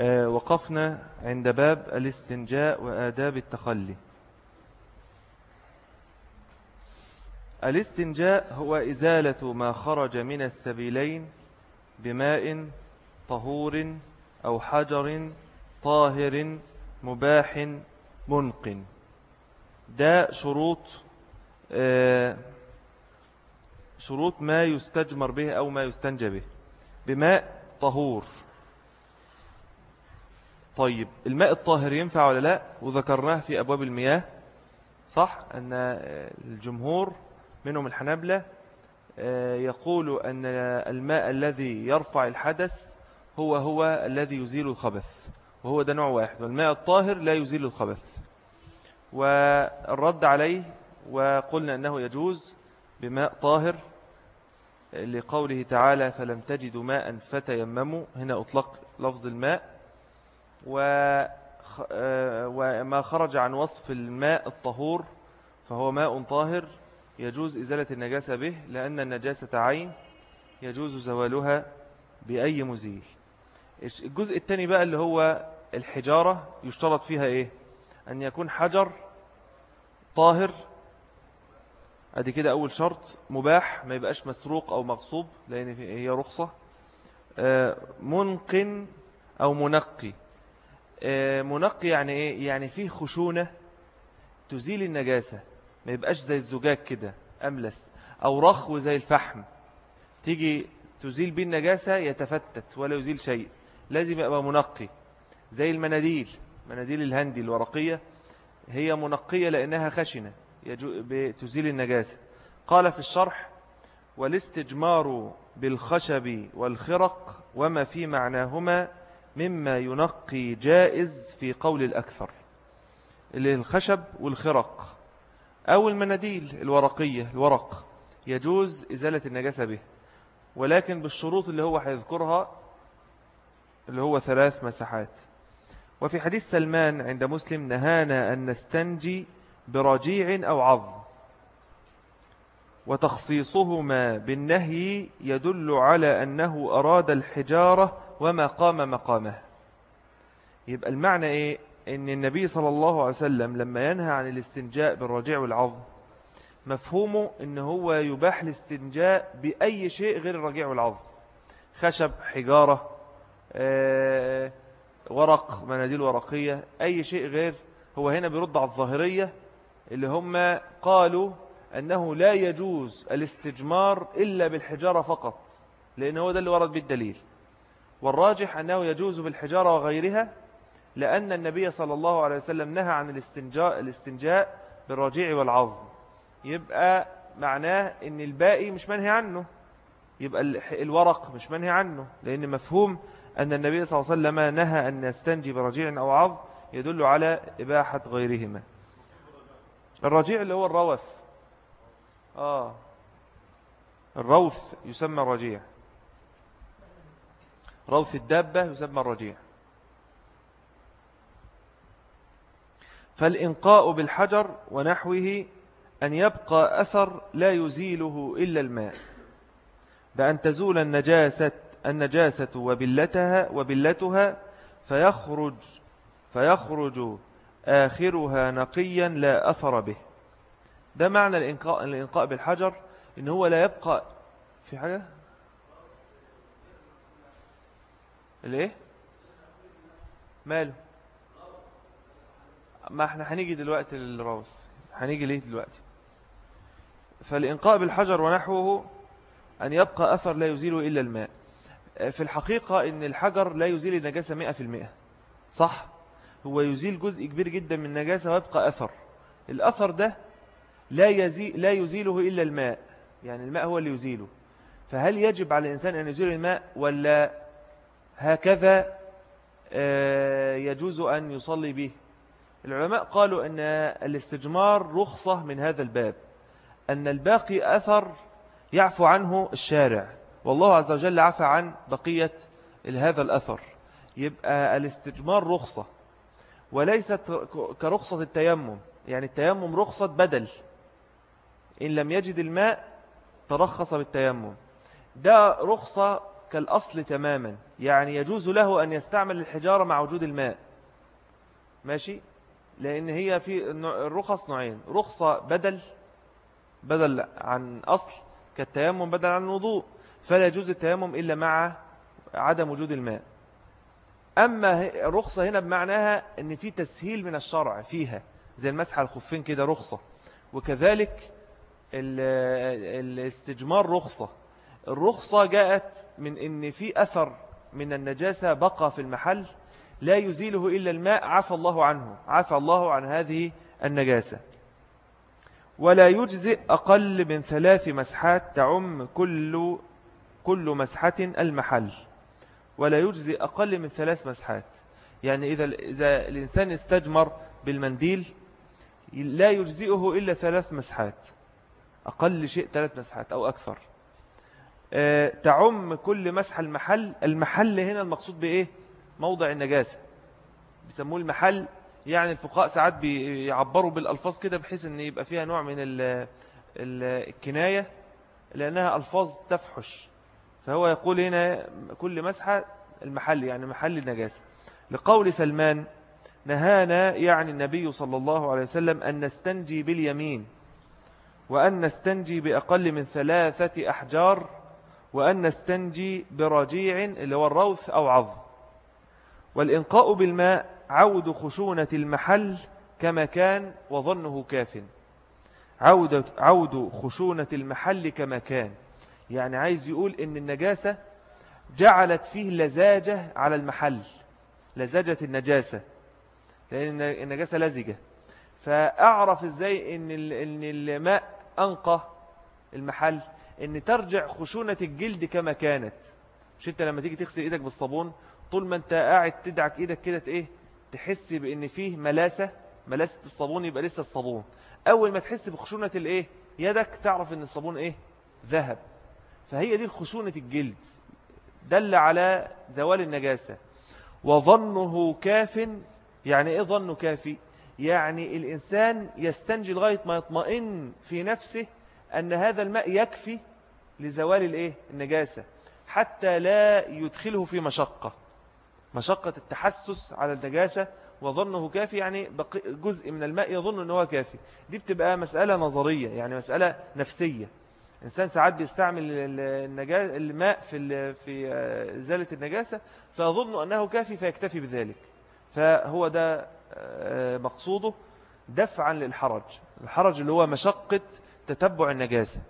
آه، وقفنا عند باب الاستنجاء وآداب التخلي. الاستنجاء هو إزالة ما خرج من السبيلين بماء طهور أو حجر طاهر مباح منق. ده شروط آه، شروط ما يستجمر به أو ما يستنجى به. بماء طهور. طيب الماء الطاهر ينفع ولا لا؟ وذكرناه في أبواب المياه. صح أن الجمهور منهم الحنبلة آه، يقول أن الماء الذي يرفع الحدث هو هو الذي يزيل الخبث وهو ده نوع واحد. والماء الطاهر لا يزيل الخبث. والرد عليه وقلنا أنه يجوز بماء طاهر لقوله تعالى فلم تجدوا ماء فتيمموا. هنا أطلق لفظ الماء. وما خرج عن وصف الماء الطهور فهو ماء طاهر يجوز إزالة النجاسة به لأن النجاسة عين يجوز زوالها بأي مزيل. الجزء الثاني بقى اللي هو الحجارة يشترط فيها إيه؟ أن يكون حجر طاهر. أدي كده أول شرط مباح ما يبقاش مسروق أو مغصوب لأن هي رخصة. آه، منقن أو منقي. آه، منقي يعني إيه؟ يعني فيه خشونة تزيل النجاسة. ما يبقاش زي الزجاج كده أملس أو رخو زي الفحم. تيجي تزيل بيه النجاسة يتفتت ولا يزيل شيء. لازم يبقى منقي. زي المناديل. مناديل الهندي الورقية هي منقية لأنها خشنة. تزيل النجاسة. قال في الشرح والاستجمار بالخشب والخرق وما في معناهما مما ينقي جائز في قول الأكثر اللي الخشب والخرق أو المناديل الورقية الورق. يجوز إزالة النجاسة به ولكن بالشروط اللي هو هيذكرها اللي هو ثلاث مساحات. وفي حديث سلمان عند مسلم نهانا أن نستنجي برجيع أو عظم وتخصيصهما بالنهي يدل على أنه أراد الحجارة وما قام مقامه. يبقى المعنى إيه؟ أن النبي صلى الله عليه وسلم لما ينهى عن الاستنجاء بالرجيع والعظم مفهومه أنه هو يباح الاستنجاء بأي شيء غير الرجيع والعظم. خشب حجارة آه، ورق مناديل ورقية أي شيء غير. هو هنا بيرد على الظاهرية اللي هم قالوا أنه لا يجوز الاستجمار إلا بالحجارة فقط لأنه هو ده اللي ورد بالدليل. والراجح أنه يجوز بالحجارة وغيرها لأن النبي صلى الله عليه وسلم نهى عن الاستنجاء, الاستنجاء بالرجيع والعظم. يبقى معناه أن الباقي مش منهي عنه. يبقى الورق مش منهي عنه. لأن مفهوم أن النبي صلى الله عليه وسلم نهى أن يستنجي برجيع أو عظم يدل على إباحة غيرهما. الرجيع اللي هو الروث. آه. الروث يسمى الرجيع روث الدابة يسمى الرجيع. فالإنقاء بالحجر ونحوه أن يبقى أثر لا يزيله إلا الماء. بأن تزول النجاسة, النجاسة وبلتها, وبلتها فيخرج, فيخرج آخرها نقيا لا أثر به. ده معنى الإنقاء, الإنقاء بالحجر إن هو لا يبقى في حاجة؟ الايه؟ ماله. ما إحنا هنيجي دلوقتي للروث هنيجي ليه دلوقتي؟ فالإنقاء بالحجر ونحوه أن يبقى أثر لا يزيله إلا الماء. في الحقيقة أن الحجر لا يزيل النجاسة مئة في المئة. صح؟ هو يزيل جزء كبير جدا من النجاسة ويبقى أثر. الأثر ده لا, يزيل لا يزيله إلا الماء. يعني الماء هو اللي يزيله. فهل يجب على الإنسان أن يزيل الماء ولا هكذا آه، يجوز أن يصلي به. العلماء قالوا أن الاستجمار رخصة من هذا الباب أن الباقي أثر يعفو عنه الشارع. والله عز وجل عفى عن بقية هذا الأثر. يبقى الاستجمار رخصة وليست كرخصة التيمم. يعني التيمم رخصة بدل. إن لم يجد الماء ترخص بالتيمم. ده رخصة كالأصل تماما. يعني يجوز له أن يستعمل الحجارة مع وجود الماء. ماشي؟ لأن هي في الرخص نوعين. رخصة بدل بدل عن أصل كالتيمم بدل عن الوضوء. فلا يجوز التيمم إلا مع عدم وجود الماء. أما الرخصة هنا بمعناها أن في تسهيل من الشرع فيها. زي المسح الخفين كده رخصة. وكذلك الاستجمار رخصة. الرخصة جاءت من أن في أثر من النجاسة بقى في المحل لا يزيله إلا الماء عفى الله عنه عفى الله عن هذه النجاسة. ولا يجزئ أقل من ثلاث مسحات تعم كل كل مسحة المحل. ولا يجزئ أقل من ثلاث مسحات. يعني إذا, إذا الإنسان استجمر بالمنديل لا يجزئه إلا ثلاث مسحات. أقل شيء ثلاث مسحات أو أكثر. تعم كل مسح المحل. المحل هنا المقصود بإيه؟ موضع النجاسة. بيسموه المحل يعني الفقهاء ساعات بيعبروا بالألفاظ كده بحيث أن يبقى فيها نوع من الكناية لأنها ألفاظ تفحش. فهو يقول هنا كل مسحة المحل يعني محل النجاسة. لقول سلمان نهانا يعني النبي صلى الله عليه وسلم أن نستنجي باليمين وأن نستنجي بأقل من ثلاثة أحجار وأن نستنجي برجيع اللي هو الروث أو عظم. والإنقاء بالماء عود خشونة المحل كما كان وظنه كاف. عود, عود خشونة المحل كما كان. يعني عايز يقول إن النجاسة جعلت فيه لزاجة على المحل لزاجة النجاسة لأن النجاسة لزجة. فأعرف إزاي إن الماء أنقى المحل؟ إن ترجع خشونة الجلد كما كانت. مش أنت لما تيجي تغسل إيدك بالصابون طول ما أنت قاعد تدعك إيدك كده إيه تحس بأن فيه ملاسة ملاسة الصابون يبقى لسه الصابون. أول ما تحس بخشونة الإيه يدك تعرف أن الصابون إيه ذهب. فهي دي الخشونة الجلد. دل على زوال النجاسة. وظنه كاف يعني إيه ظنه كافي؟ يعني الإنسان يستنجي لغاية ما يطمئن في نفسه أن هذا الماء يكفي لزوال الإيه؟ النجاسة. حتى لا يدخله في مشقة. مشقة التحسس على النجاسة وظنه كافي يعني جزء من الماء يظن أنه كافي. دي بتبقى مسألة نظرية يعني مسألة نفسية. إنسان ساعات بيستعمل الماء في في إزالة النجاسة فيظن أنه كافي فيكتفي بذلك. فهو ده آه، مقصوده. دفعا للحرج. الحرج اللي هو مشقة تتبع النجاسة.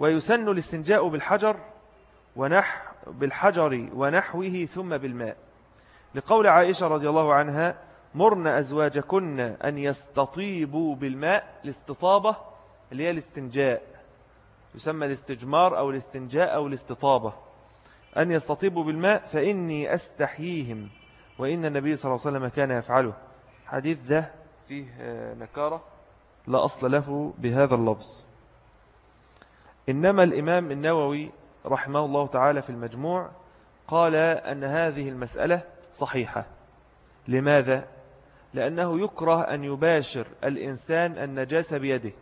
ويسن الاستنجاء بالحجر ونح بالحجر ونحوه ثم بالماء. لقول عائشة رضي الله عنها مرن أزواجكن أن يستطيبوا بالماء الاستطابة اللي هي الاستنجاء. يسمى الاستجمار أو الاستنجاء أو الاستطابة. أن يستطيبوا بالماء فإني أستحييهم وإن النبي صلى الله عليه وسلم كان يفعله. حديث ذا فيه نكارة. لا أصل له بهذا اللفظ. إنما الإمام النووي رحمه الله تعالى في المجموع قال أن هذه المسألة صحيحة لماذا؟ لأنه يكره أن يباشر الإنسان النجاسة بيده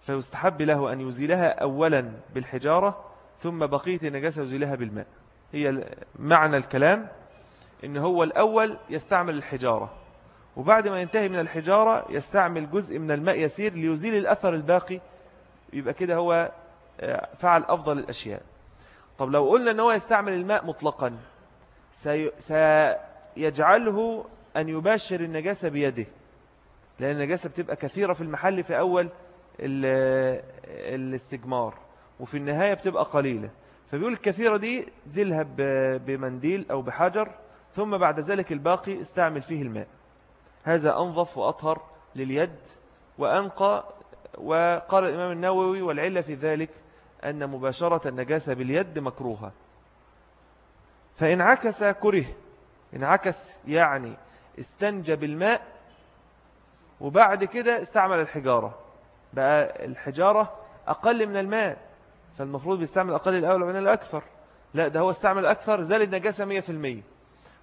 فيستحب له أن يزيلها أولا بالحجارة ثم بقية النجاسة يزيلها بالماء هي معنى الكلام إن هو الأول يستعمل الحجارة وبعد ما ينتهي من الحجارة يستعمل جزء من الماء يسير ليزيل الأثر الباقي يبقى كده هو فعل أفضل الأشياء. طب لو قلنا أنه يستعمل الماء مطلقا سيجعله أن يباشر النجاسة بيده لأن النجاسة بتبقى كثيرة في المحل في أول الاستجمار وفي النهاية بتبقى قليلة. فبيقول الكثيرة دي زلها بمنديل أو بحجر ثم بعد ذلك الباقي استعمل فيه الماء. هذا أنظف وأطهر لليد وأنقى وقال الإمام النووي والعلة في ذلك أن مباشرة النجاسة باليد مكروهة. فإن عكس كره إن عكس يعني استنجى بالماء وبعد كده استعمل الحجارة. بقى الحجارة أقل من الماء فالمفروض بيستعمل أقل الأول من الأكثر. لا ده هو استعمل أكثر زال النجاسة مية في المية.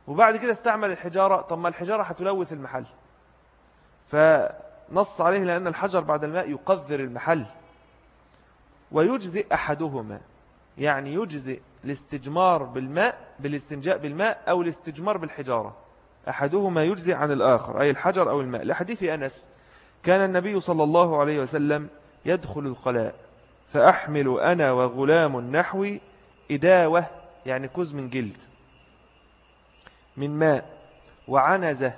وبعد كده استعمل الحجارة طب ما الحجارة هتلوث المحل. فنص عليه لأن الحجر بعد الماء يقذر المحل. ويجزئ أحدهما. يعني يجزئ الاستجمار بالماء بالاستنجاء بالماء أو الاستجمار بالحجارة. أحدهما يجزئ عن الآخر أي الحجر أو الماء. لحديث أنس كان النبي صلى الله عليه وسلم يدخل القلاء فأحمل أنا وغلام نحوي إداوة يعني كز من جلد من ماء وعنزة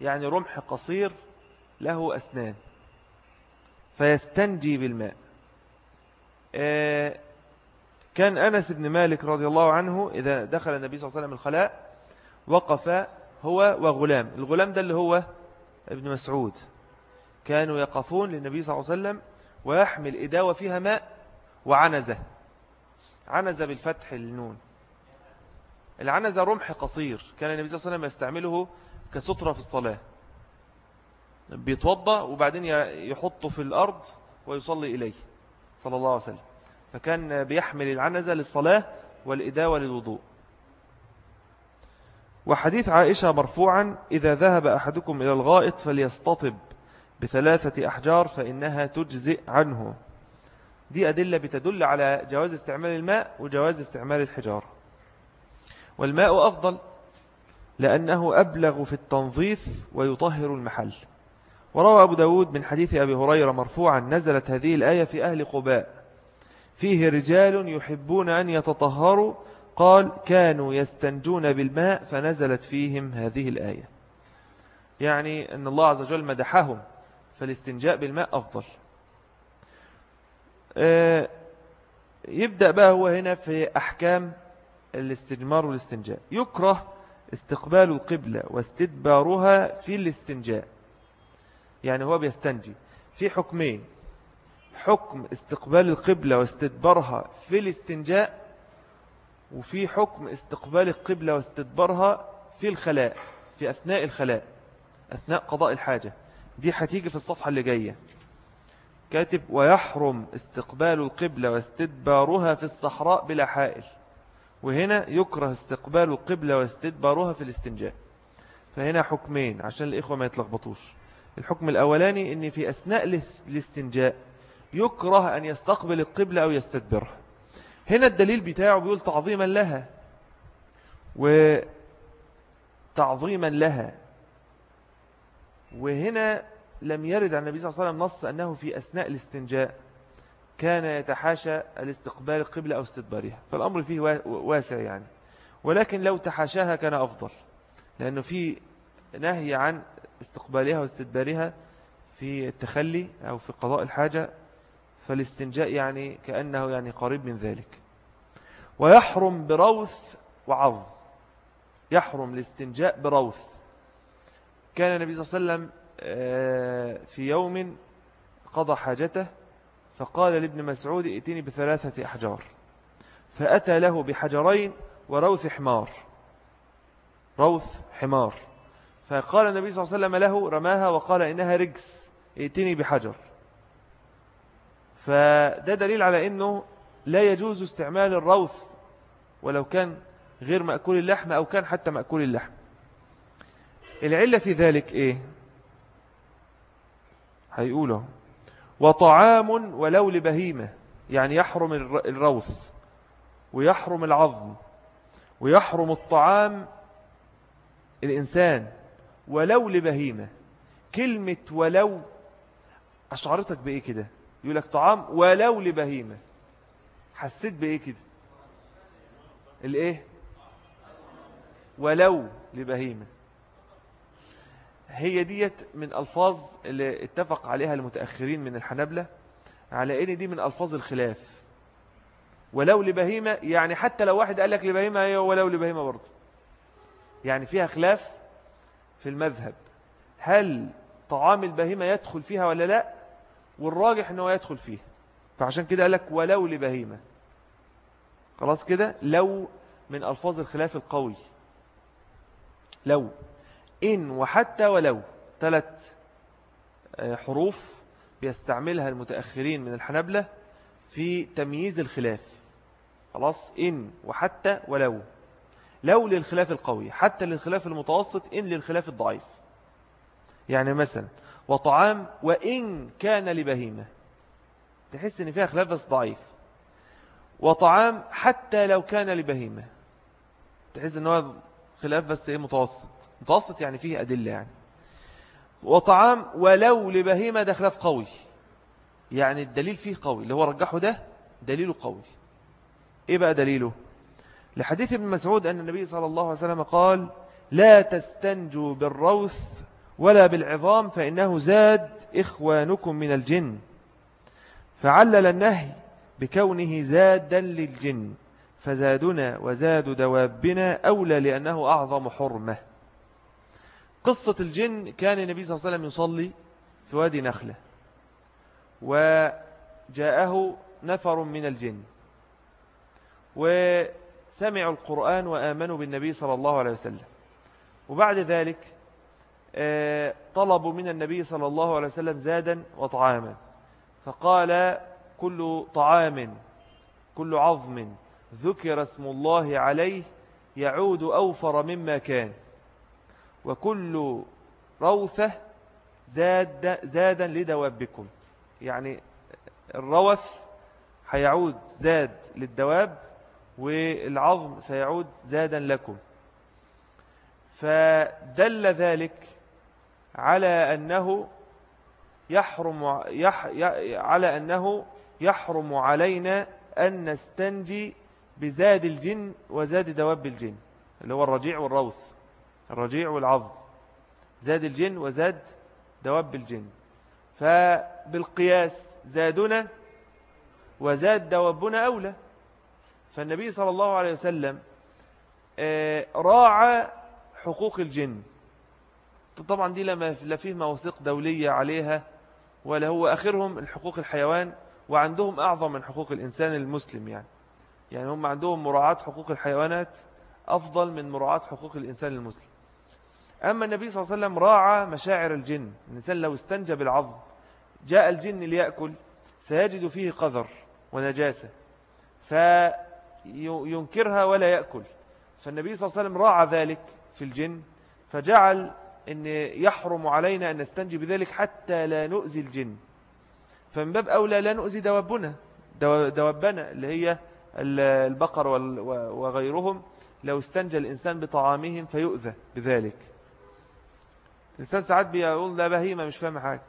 يعني رمح قصير له أسنان فيستنجي بالماء. كان أنس بن مالك رضي الله عنه إذا دخل النبي صلى الله عليه وسلم الخلاء وقف هو وغلام. الغلام ده اللي هو ابن مسعود. كانوا يقفون للنبي صلى الله عليه وسلم ويحمل إداوة فيها ماء وعنزة. عنزة بالفتح النون. العنزة رمح قصير. كان النبي صلى الله عليه وسلم يستعمله كسترة في الصلاة. بيتوضى وبعدين يحطه في الأرض ويصلي إليه. صلى الله عليه وسلم. فكان بيحمل العنزة للصلاة والإداوة للوضوء. وحديث عائشة مرفوعا إذا ذهب أحدكم إلى الغائط فليستطب بثلاثة أحجار فإنها تجزئ عنه. دي أدلة بتدل على جواز استعمال الماء وجواز استعمال الحجار والماء أفضل لأنه أبلغ في التنظيف ويطهر المحل. وروى أبو داود من حديث أبي هريرة مرفوعا نزلت هذه الآية في أهل قباء. فيه رجال يحبون أن يتطهروا قال كانوا يستنجون بالماء فنزلت فيهم هذه الآية. يعني أن الله عز وجل مدحهم فالاستنجاء بالماء أفضل. آه، يبدأ بقى هو هنا في أحكام الاستجمار والاستنجاء. يكره استقبال القبلة واستدبارها في الاستنجاء. يعني هو بيستنجي. في حكمين. حكم استقبال القبلة واستدبارها في الاستنجاء وفي حكم استقبال القبلة واستدبارها في الخلاء في أثناء الخلاء أثناء قضاء الحاجة. دي هتيجي في الصفحة اللي جاية. كاتب ويحرم استقبال القبلة واستدبارها في الصحراء بلا حائل. وهنا يكره استقبال القبلة واستدبارها في الاستنجاء. فهنا حكمين عشان الإخوة ما يتلخبطوش. الحكم الأولاني أن في أثناء الاستنجاء يكره أن يستقبل القبلة أو يستدبرها هنا الدليل بتاعه بيقول تعظيما لها. وتعظيما لها. وهنا لم يرد عن النبي صلى الله عليه وسلم نص أنه في أثناء الاستنجاء كان يتحاشى الاستقبال القبلة أو استدبارها. فالأمر فيه واسع يعني. ولكن لو تحاشاها كان أفضل. لأنه في نهي عن استقبالها واستدبارها في التخلي أو في قضاء الحاجة فالاستنجاء يعني كأنه يعني قريب من ذلك. ويحرم بروث وعظم. يحرم الاستنجاء بروث. كان النبي صلى الله عليه وسلم آه، في يوم قضى حاجته فقال لابن مسعود ائتني بثلاثة أحجار. فأتى له بحجرين وروث حمار. روث حمار. فقال النبي صلى الله عليه وسلم له رماها وقال إنها رجس ائتني بحجر. فده دليل على أنه لا يجوز استعمال الروث ولو كان غير مأكول اللحم أو كان حتى مأكول اللحم. العلة في ذلك إيه؟ هيقوله وطعام ولو لبهيمة يعني يحرم الروث ويحرم العظم ويحرم الطعام الإنسان. ولو لبهيمة. كلمة ولو أشعرتك بإيه كده؟ يقول لك طعام ولو لبهيمة. حسيت بإيه كده؟ الإيه؟ ولو لبهيمة. هي ديت من ألفاظ اللي اتفق عليها المتأخرين من الحنبلة على إن دي من ألفاظ الخلاف. ولو لبهيمة يعني حتى لو واحد قال لك لبهيمة هي ولو لبهيمة برضه. يعني فيها خلاف في المذهب. هل طعام البهيمة يدخل فيها ولا لا؟ والراجح أنه يدخل فيها. فعشان كده قال لك ولو لبهيمة. خلاص كده؟ لو من ألفاظ الخلاف القوي. لو. إن وحتى ولو. ثلاث آه، حروف بيستعملها المتأخرين من الحنبلة في تمييز الخلاف. خلاص؟ إن وحتى ولو. لو للخلاف القوي حتى للخلاف المتوسط إن للخلاف الضعيف. يعني مثلا وطعام وإن كان لبهيمة. تحس إن فيها خلاف بس ضعيف. وطعام حتى لو كان لبهيمة. تحس إن هو خلاف بس إيه متوسط. متوسط يعني فيه أدلة يعني. وطعام ولو لبهيمة ده خلاف قوي. يعني الدليل فيه قوي. اللي هو رجحه ده دليله قوي. إيه بقى دليله؟ لحديث ابن مسعود أن النبي صلى الله عليه وسلم قال لا تستنجوا بالروث ولا بالعظام فإنه زاد إخوانكم من الجن. فعلل النهي بكونه زادا للجن فزادنا وزاد دوابنا أولى لأنه أعظم حرمة. قصة الجن كان النبي صلى الله عليه وسلم يصلي في وادي نخلة وجاءه نفر من الجن. وسمعوا القرآن وآمنوا بالنبي صلى الله عليه وسلم. وبعد ذلك آه، طلبوا من النبي صلى الله عليه وسلم زادا وطعاما. فقال كل طعام كل عظم ذكر اسم الله عليه يعود أوفر مما كان. وكل روثة زاد زادا لدوابكم. يعني الروث هيعود زاد للدواب والعظم سيعود زادا لكم. فدل ذلك على أنه يحرم يح على أنه يحرم علينا أن نستنجي بزاد الجن وزاد دواب الجن اللي هو الرجيع والروث الرجيع والعظم زاد الجن وزاد دواب الجن. فبالقياس زادنا وزاد دوابنا أولى. فالنبي صلى الله عليه وسلم آه، راعى حقوق الجن. طبعا دي لا فيه مواثيق دولية عليها ولا هو آخرهم الحقوق الحيوان وعندهم أعظم من حقوق الإنسان المسلم يعني. يعني هم عندهم مراعاة حقوق الحيوانات أفضل من مراعاة حقوق الإنسان المسلم. أما النبي صلى الله عليه وسلم راعى مشاعر الجن. الإنسان لو استنجى بالعظم جاء الجن ليأكل سيجد فيه قذر ونجاسة. فينكرها ولا يأكل. فالنبي صلى الله عليه وسلم راعى ذلك في الجن فجعل أن يحرم علينا أن نستنجي بذلك حتى لا نؤذي الجن. فمن باب أولى لا نؤذي دوابنا دوابنا اللي هي البقر وغيرهم. لو استنجى الإنسان بطعامهم فيؤذى بذلك. الإنسان ساعات بيقول لا بهيمة مش فاهم حاجة.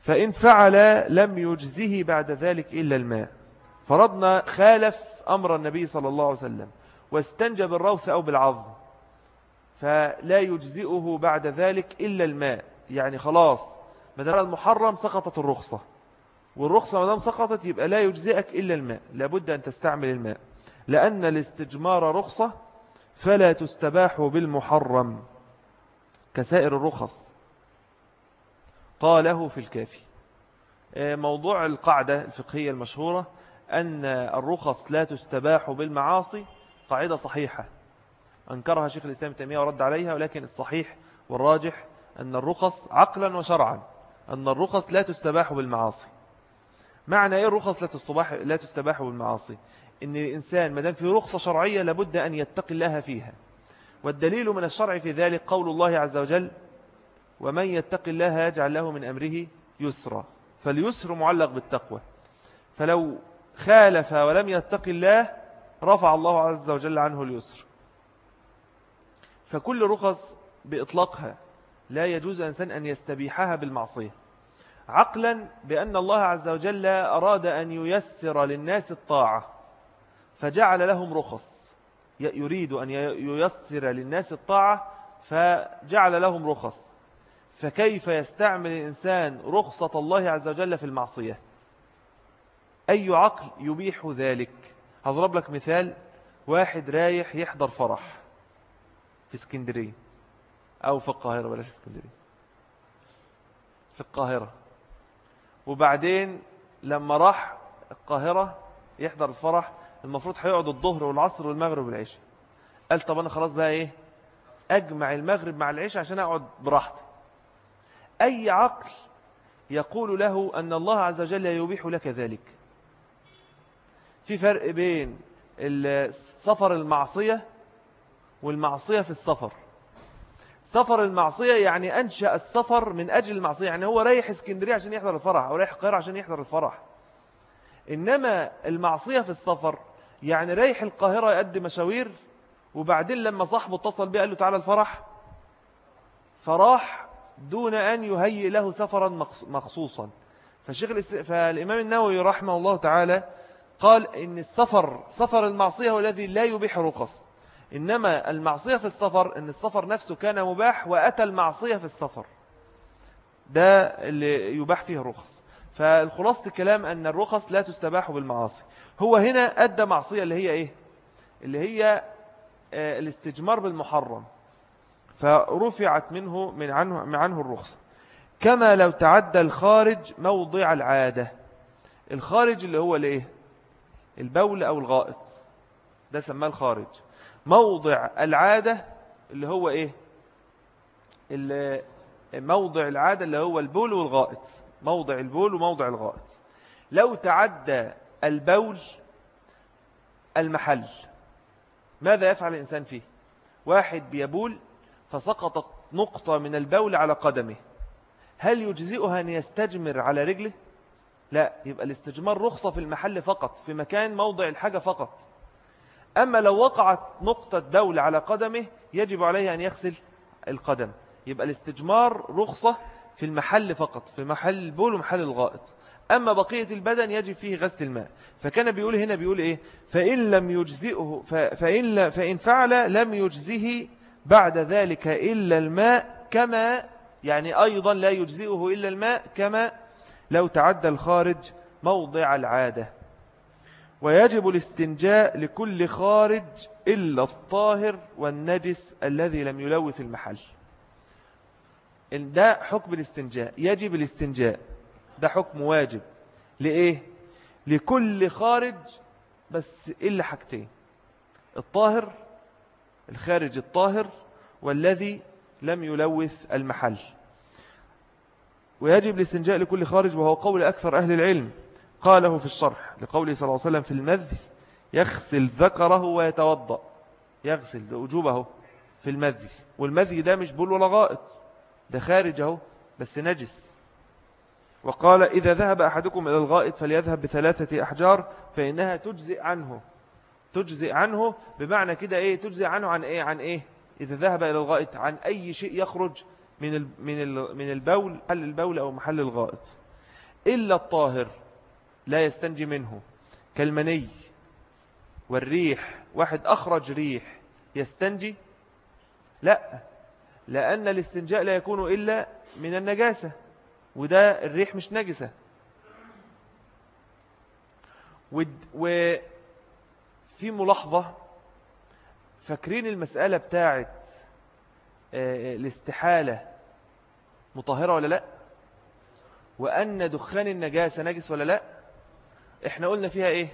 فإن فعل لم يجزه بعد ذلك إلا الماء. فرضنا خالف أمر النبي صلى الله عليه وسلم واستنجى بالروث أو بالعظم فلا يجزئه بعد ذلك إلا الماء. يعني خلاص مدام المحرم سقطت الرخصة والرخصة مدام سقطت يبقى لا يجزئك إلا الماء لابد أن تستعمل الماء. لأن الاستجمار رخصة فلا تستباح بالمحرم كسائر الرخص. قاله في الكافي. آه، موضوع القاعدة الفقهية المشهورة أن الرخص لا تستباح بالمعاصي قاعدة صحيحة. أنكرها شيخ الإسلام التيمية ورد عليها ولكن الصحيح والراجح أن الرخص عقلا وشرعا أن الرخص لا تستباح بالمعاصي. معنى إيه الرخص لا تستباح, لا تستباح بالمعاصي؟ إن الإنسان مدام في رخصة شرعية لابد أن يتقي الله فيها. والدليل من الشرع في ذلك قول الله عز وجل ومن يتق الله يجعل له من أمره يسرا. فاليسر معلق بالتقوى. فلو خالف ولم يتق الله رفع الله عز وجل عنه اليسر. فكل رخص بإطلاقها لا يجوز إنسان أن يستبيحها بالمعصية. عقلا بأن الله عز وجل أراد أن ييسر للناس الطاعة فجعل لهم رخص. يريد أن ييسر للناس الطاعة فجعل لهم رخص. فكيف يستعمل الإنسان رخصة الله عز وجل في المعصية؟ أي عقل يبيح ذلك؟ هضرب لك مثال. واحد رايح يحضر فرح في اسكندرية أو في القاهرة بلاش اسكندرية. في القاهرة. وبعدين لما راح القاهرة يحضر الفرح المفروض هيقعد الظهر والعصر والمغرب والعشاء. قال طب أنا خلاص بقى إيه؟ أجمع المغرب مع العشاء عشان أقعد براحتي. أي عقل يقول له أن الله عز وجل يبيح لك ذلك؟ في فرق بين سفر المعصية والمعصية في السفر. سفر المعصية يعني أنشأ السفر من أجل المعصية يعني هو رايح اسكندرية عشان يحضر الفرح أو رايح القاهرة عشان يحضر الفرح. إنما المعصية في السفر يعني ريح القاهرة يقدم مشاوير وبعدين لما صاحبه اتصل بيه قال له تعالى الفرح فراح دون أن يهيئ له سفرا مخصوصا. فالشيخ فالإمام النووي رحمه الله تعالى قال إن السفر سفر المعصية هو الذي لا يبيح رخص إنما المعصية في السفر إن السفر نفسه كان مباح وأتى المعصية في السفر. ده اللي يباح فيه رخص فالخلاصة الكلام أن الرخص لا تستباح بالمعاصي. هو هنا أدى معصية اللي هي إيه؟ اللي هي آه، الاستجمار بالمحرم. فرفعت منه من عنه, من عنه الرخصة. كما لو تعدى الخارج موضع العادة. الخارج اللي هو الايه البول أو الغائط. ده سماه الخارج. موضع العادة اللي هو إيه؟ اللي موضع العادة اللي هو البول والغائط. موضع البول وموضع الغائط. لو تعدى البول المحل ماذا يفعل الإنسان فيه؟ واحد بيبول فسقطت نقطة من البول على قدمه. هل يجزئها أن يستجمر على رجله؟ لا يبقى الاستجمار رخصة في المحل فقط في مكان موضع الحاجة فقط. أما لو وقعت نقطة بول على قدمه يجب عليه أن يغسل القدم. يبقى الاستجمار رخصة في المحل فقط في محل البول ومحل الغائط. أما بقية البدن يجب فيه غسل الماء. فكان بيقول هنا بيقول إيه؟ فإن لم يجزئه فإن, فإن فعل لم يجزه بعد ذلك إلا الماء كما يعني أيضا لا يجزئه إلا الماء كما لو تعدى الخارج موضع العادة. ويجب الاستنجاء لكل خارج إلا الطاهر والنجس الذي لم يلوث المحل. ده حكم الاستنجاء. يجب الاستنجاء. ده حكم واجب. لإيه؟ لكل خارج بس إلا حاجتين. الطاهر الخارج الطاهر والذي لم يلوث المحل. ويجب الاستنجاء لكل خارج وهو قول أكثر أهل العلم. قاله في الشرح لقوله صلى الله عليه وسلم في المذي يغسل ذكره ويتوضأ. يغسل لأجوبه في المذي. والمذي ده مش بول ولا غائط ده خارجه بس نجس. وقال إذا ذهب أحدكم إلى الغائط فليذهب بثلاثة أحجار فإنها تجزئ عنه. تجزئ عنه بمعنى كده إيه؟ تجزئ عنه عن إيه؟ عن إيه؟ إذا ذهب إلى الغائط عن أي شيء يخرج من من من البول محل البول أو محل الغائط. إلا الطاهر لا يستنجي منه. كالمني والريح واحد أخرج ريح يستنجي؟ لا. لأن الاستنجاء لا يكون إلا من النجاسة وده الريح مش نجسة. وفي ملاحظة فاكرين المسألة بتاعت آه، الاستحالة مطهرة ولا لا؟ وأن دخان النجاسة نجس ولا لا؟ إحنا قلنا فيها إيه؟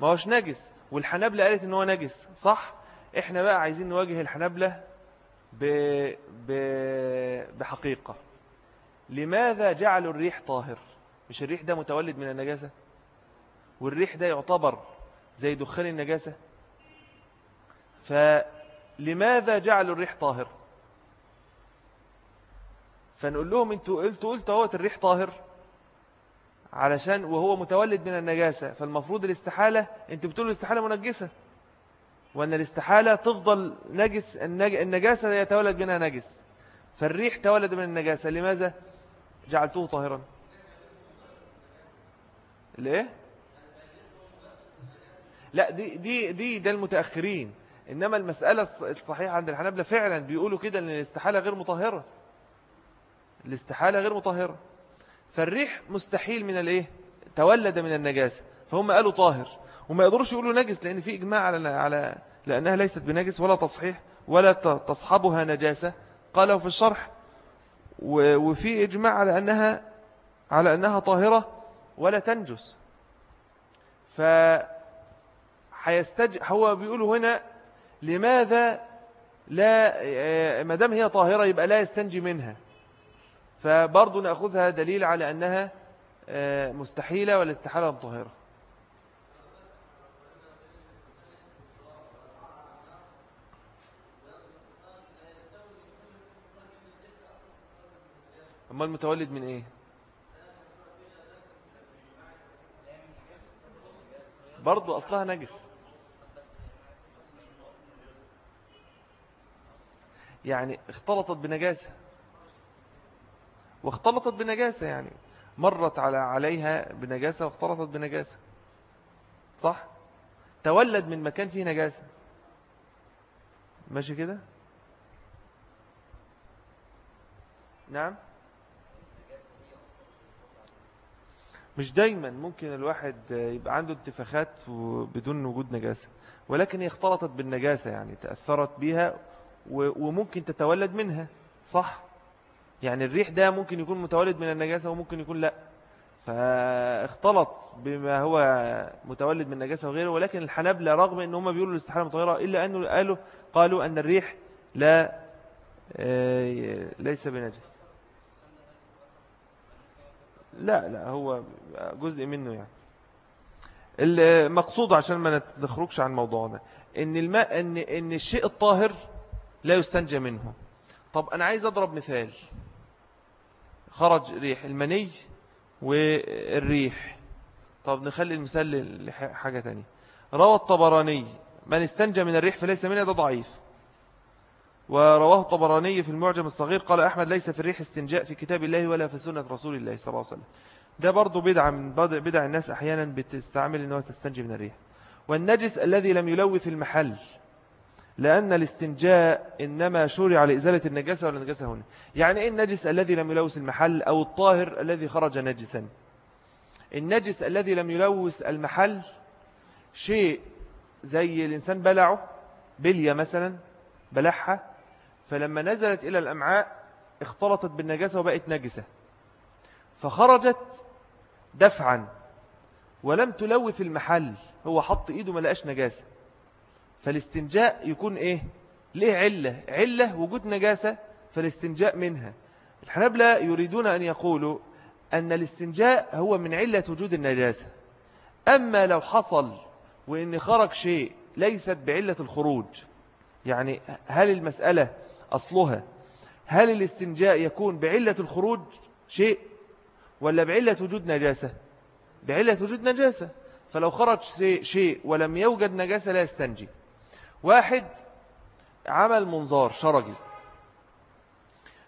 ما هوش نجس. والحنابلة قالت إن هو نجس صح؟ إحنا بقى عايزين نواجه الحنابلة ب... ب... بحقيقة. لماذا جعلوا الريح طاهر؟ مش الريح ده متولد من النجاسة؟ والريح ده يعتبر زي دخان النجاسة؟ فلماذا جعلوا الريح طاهر؟ فنقول لهم أنتوا قلتوا قلتوا اهوت الريح طاهر. علشان وهو متولد من النجاسة فالمفروض الاستحالة انت بتقولوا الاستحالة منجسة. وأن الاستحالة تفضل نجس النجاسة يتولد منها نجس. فالريح تولد من النجاسة. لماذا؟ جعلته طاهرا. ليه؟ لا دي دي دي ده المتأخرين. إنما المسألة الصحيحة عند الحنابلة فعلا بيقولوا كده أن الاستحالة غير مطهرة. الاستحالة غير مطهرة. فالريح مستحيل من الايه؟ تولد من النجاسة. فهم قالوا طاهر. وما يقدروش يقولوا نجس لأن في إجماع على على لأنها ليست بنجس ولا تصحيح ولا تصحبها نجاسة. قالوا في الشرح وفي إجماع على أنها على أنها طاهرة ولا تنجس. ف حيستج هو بيقولوا هنا لماذا لا ما دام هي طاهرة يبقى لا يستنجي منها. فبرضو نأخذها دليل على أنها آه، مستحيلة ولا استحالة طاهرة أما المتولد من إيه؟ برضو أصلها نجس. يعني اختلطت بنجاسة واختلطت بنجاسة يعني. مرت على عليها بنجاسة واختلطت بنجاسة. صح؟ تولد من مكان فيه نجاسة. ماشي كده؟ نعم؟ مش دايما. ممكن الواحد يبقى عنده انتفاخات بدون وجود نجاسة. ولكن هي اختلطت بالنجاسة يعني تأثرت بها وممكن تتولد منها. صح؟ يعني الريح ده ممكن يكون متولد من النجاسة وممكن يكون لا. فاختلط بما هو متولد من النجاسة وغيره ولكن الحنابلة رغم إن هم بيقولوا الاستحالة متغيرة إلا أنه قالوا, قالوا أن الريح لا آه، ليس بنجس. لا لا هو جزء منه يعني. المقصود عشان ما نخرجش عن موضوعنا إن الماء إن إن الشيء الطاهر لا يستنجى منه. طب أنا عايز أضرب مثال. خرج ريح المني والريح. طب نخلي المثال لحاجة تانية. روى الطبراني من استنجى من الريح فليس منها ده ضعيف. ورواه الطبراني في المعجم الصغير قال أحمد ليس في الريح استنجاء في كتاب الله ولا في سنة رسول الله صلى الله عليه وسلم. ده برضو بدع من بدع الناس أحيانا بتستعمل أنه تستنجي من الريح. والنجس الذي لم يلوث المحل لأن الاستنجاء إنما شرع لإزالة النجاسة ولا هنا. يعني إيه النجس الذي لم يلوث المحل أو الطاهر الذي خرج نجسا؟ النجس الذي لم يلوث المحل شيء زي الإنسان بلعه بلية مثلا بلعها فلما نزلت إلى الأمعاء اختلطت بالنجاسة وبقت نجسة. فخرجت دفعا ولم تلوث المحل هو حط إيده ما لقاش نجاسة. فالاستنجاء يكون إيه؟ ليه علة. علة وجود نجاسة فالاستنجاء منها. الحنابلة يريدون أن يقولوا أن الاستنجاء هو من علة وجود النجاسة. أما لو حصل وإن خرج شيء ليست بعلة الخروج يعني هل المسألة أصلها هل الاستنجاء يكون بعلة الخروج شيء ولا بعلة وجود نجاسة؟ بعلة وجود نجاسة. فلو خرج شيء ولم يوجد نجاسة لا يستنجي. واحد عمل منظار شرجي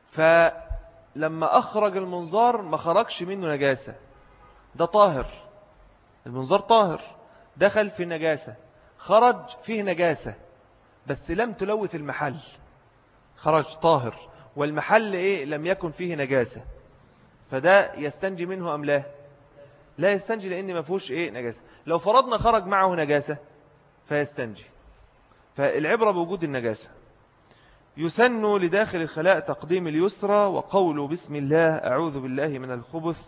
فلما أخرج المنظار ما خرجش منه نجاسة. ده طاهر. المنظار طاهر. دخل في نجاسة. خرج فيه نجاسة. بس لم تلوث المحل. خرج طاهر. والمحل إيه؟ لم يكن فيه نجاسة. فده يستنجي منه أم لا؟ لا يستنجي لأن ما فيهوش إيه؟ نجاسة. لو فرضنا خرج معه نجاسة فيستنجي. فالعبرة بوجود النجاسة. يسن لداخل الخلاء تقديم اليسرى وقول بسم الله أعوذ بالله من الخبث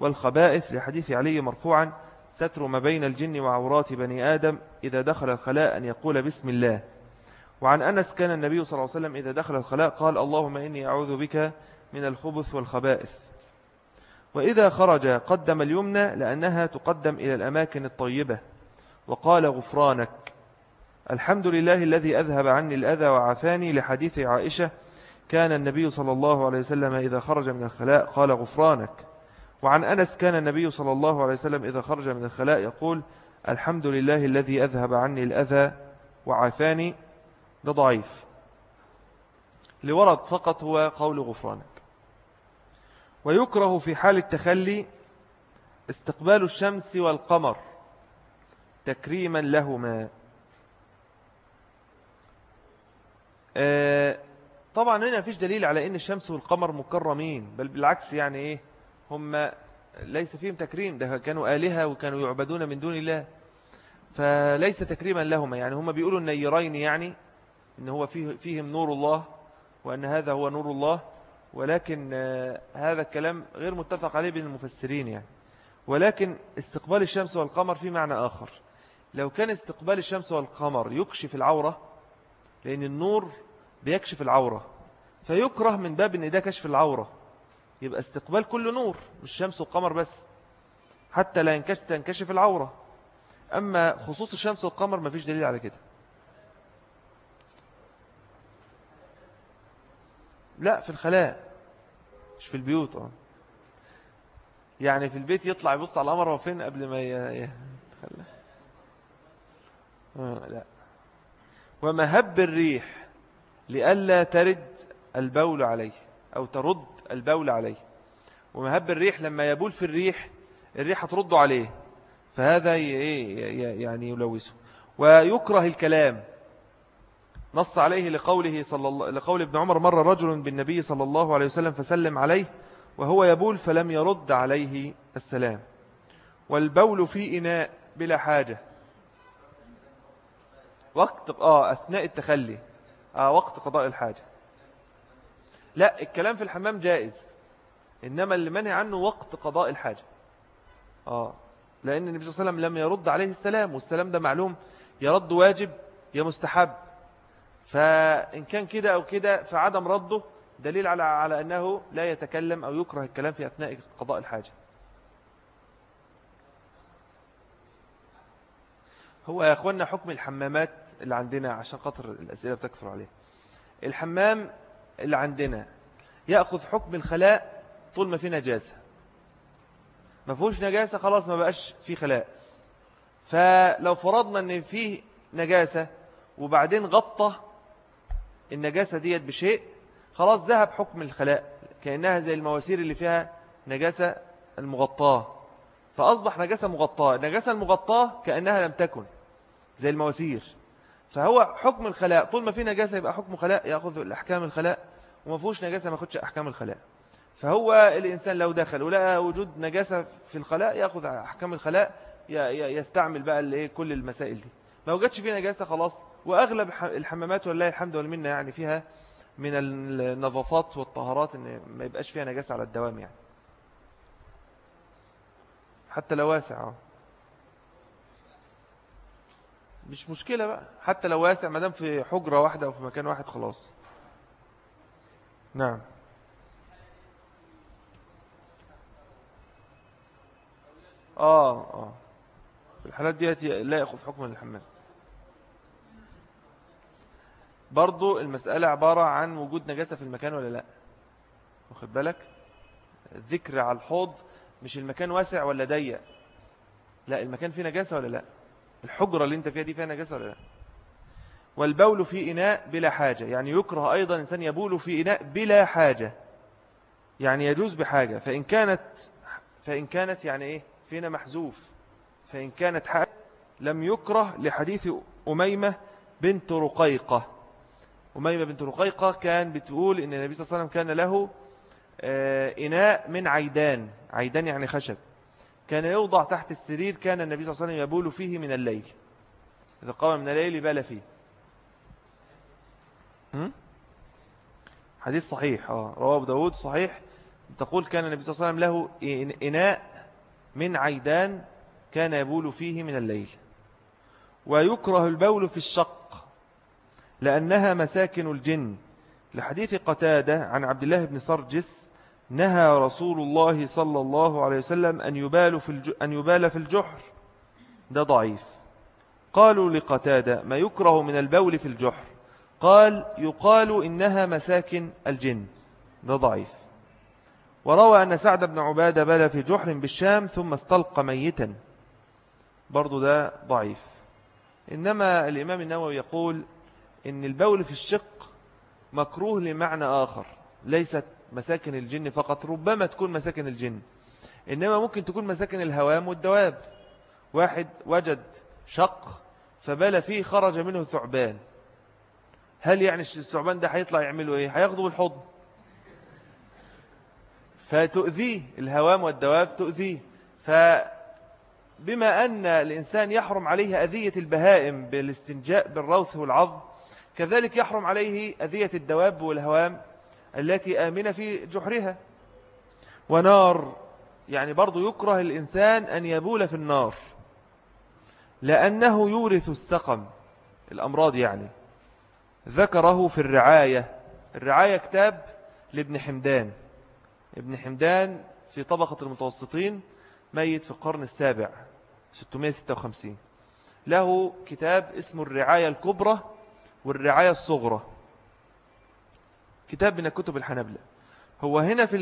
والخبائث لحديث علي مرفوعا ستر ما بين الجن وعورات بني آدم إذا دخل الخلاء أن يقول بسم الله. وعن أنس كان النبي صلى الله عليه وسلم إذا دخل الخلاء قال اللهم إني أعوذ بك من الخبث والخبائث. وإذا خرج قدم اليمنى لأنها تقدم إلى الأماكن الطيبة. وقال غفرانك. الحمد لله الذي أذهب عني الأذى وعافاني لحديث عائشة. كان النبي صلى الله عليه وسلم إذا خرج من الخلاء قال غفرانك. وعن أنس كان النبي صلى الله عليه وسلم إذا خرج من الخلاء يقول الحمد لله الذي أذهب عني الأذى وعافاني. ده ضعيف. لورد فقط هو قول غفرانك. ويكره في حال التخلي استقبال الشمس والقمر تكريما لهما آه، طبعا هنا فيش دليل على إن الشمس والقمر مكرمين بل بالعكس يعني إيه هم ليس فيهم تكريم. ده كانوا آلهة وكانوا يعبدون من دون الله. فليس تكريما لهما يعني هم بيقولوا النيرين يعني إن هو فيه فيهم نور الله وأن هذا هو نور الله ولكن آه، هذا الكلام غير متفق عليه بين المفسرين يعني. ولكن استقبال الشمس والقمر في معنى آخر. لو كان استقبال الشمس والقمر يكشف العورة لأن النور بيكشف العورة. فيكره من باب أن ده كشف العورة. يبقى استقبال كل نور مش شمس والقمر بس. حتى لا تنكشف العورة. أما خصوص الشمس والقمر ما فيش دليل على كده. لا في الخلاء مش في البيوت آه. يعني في البيت يطلع يبص على القمر وفين قبل ما ي... آه لا. ومهب الريح لئلا ترد البول عليه أو ترد البول عليه. ومهب الريح لما يبول في الريح الريح ترد عليه. فهذا يعني يلوثه. ويكره الكلام. نص عليه لقوله صلى الله لقول ابن عمر مر رجل بالنبي صلى الله عليه وسلم فسلم عليه وهو يبول فلم يرد عليه السلام. والبول في إناء بلا حاجة. وقت آه أثناء التخلي آه وقت قضاء الحاجة. لا الكلام في الحمام جائز إنما اللي منع عنه وقت قضاء الحاجة. آه لأن النبي صلى الله عليه وسلم لم يرد عليه السلام والسلام ده معلوم يرد واجب يا مستحب. فإن كان كده أو كده فعدم رده دليل على على أنه لا يتكلم أو يكره الكلام في أثناء قضاء الحاجة. هو يا أخوانا حكم الحمامات اللي عندنا عشان خاطر الأسئلة بتكثر عليه الحمام اللي عندنا يأخذ حكم الخلاء طول ما في نجاسة. ما فيهوش نجاسة خلاص ما بقاش في خلاء. فلو فرضنا إن فيه نجاسة وبعدين غطى النجاسة ديت بشيء خلاص ذهب حكم الخلاء كأنها زي المواسير اللي فيها نجاسة المغطاة. فأصبح نجاسة مغطاة. النجاسة المغطاة كأنها لم تكن. زي المواسير. فهو حكم الخلاء طول ما في نجاسة يبقى حكم خلاء يأخذ الأحكام الخلاء وما فيهوش نجاسة ما ياخدش أحكام الخلاء. فهو الإنسان لو دخل ولقى وجود نجاسة في الخلاء يأخذ أحكام الخلاء يستعمل بقى كل المسائل دي. ما وجدش فيه نجاسة خلاص وأغلب الحمامات والله الحمد والمنة يعني فيها من النظافات والطهارات إن ما يبقاش فيها نجاسة على الدوام يعني. حتى لو واسع مش مشكلة بقى. حتى لو واسع مدام في حجرة واحدة أو في مكان واحد خلاص. نعم. آه آه. في الحالات دي لا يأخذ حكم الحمام. برضو المسألة عبارة عن وجود نجاسة في المكان ولا لا؟ واخد بالك؟ الذكر على الحوض مش المكان واسع ولا ضيق. لا المكان فيه نجاسة ولا لا؟ الحجرة اللي انت فيها دي فيها نجاسة ولا لا؟ والبول في إناء بلا حاجة يعني يكره أيضا إنسان يبول في إناء بلا حاجة. يعني يجوز بحاجة فإن كانت فإن كانت يعني إيه؟ فينا محذوف. فإن كانت حاجة لم يكره لحديث أميمة بنت رقيقة. أميمة بنت رقيقة كان بتقول إن النبي صلى الله عليه وسلم كان له آه، إناء من عيدان. عيدان يعني خشب. كان يوضع تحت السرير كان النبي صلى الله عليه وسلم يبول فيه من الليل. إذا قام من الليل بال فيه. حديث صحيح آه. رواه أبو داود صحيح. تقول كان النبي صلى الله عليه وسلم له إناء من عيدان كان يبول فيه من الليل. ويكره البول في الشق لأنها مساكن الجن. لحديث قتادة عن عبد الله بن سرجس نهى رسول الله صلى الله عليه وسلم أن يبال في, أن يبال في الجحر. ده ضعيف. قالوا لقتادة ما يكره من البول في الجحر. قال يقال إنها مساكن الجن. ده ضعيف. وروى أن سعد بن عبادة بال في جحر بالشام ثم استلقى ميتا. برضو ده ضعيف. إنما الإمام النووي يقول إن البول في الشق مكروه لمعنى آخر ليست مساكن الجن فقط ربما تكون مساكن الجن. إنما ممكن تكون مساكن الهوام والدواب. واحد وجد شق فبال فيه خرج منه ثعبان. هل يعني الثعبان ده هيطلع يعملوا إيه؟ هياخده بالحضن. فتؤذيه الهوام والدواب تؤذيه. فبما أن الإنسان يحرم عليه أذية البهائم بالاستنجاء بالروث والعظم كذلك يحرم عليه أذية الدواب والهوام التي آمنة في جحرها. ونار يعني برضو يكره الإنسان أن يبول في النار. لأنه يورث السقم الأمراض يعني. ذكره في الرعاية. الرعاية كتاب لابن حمدان. ابن حمدان في طبقة المتوسطين ميت في القرن السابع 656 له كتاب اسمه الرعاية الكبرى والرعاية الصغرى. كتاب من كتب الحنبلة هو هنا في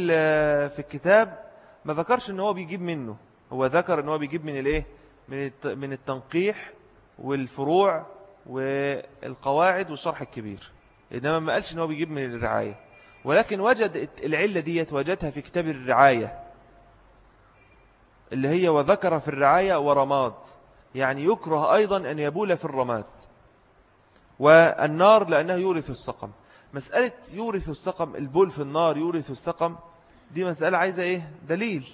في الكتاب ما ذكرش إن هو بيجيب منه. هو ذكر إن هو بيجيب من الإيه؟ من من التنقيح والفروع والقواعد والشرح الكبير. إنما ما قالش إن هو بيجيب من الرعاية. ولكن وجد العلة ديت وجدها في كتاب الرعاية. اللي هي وذكر في الرعاية ورماد. يعني يكره أيضا أن يبول في الرماد. والنار لأنه يورث السقم. مسألة يورث السقم البول في النار يورث السقم دي مسألة عايزة إيه؟ دليل.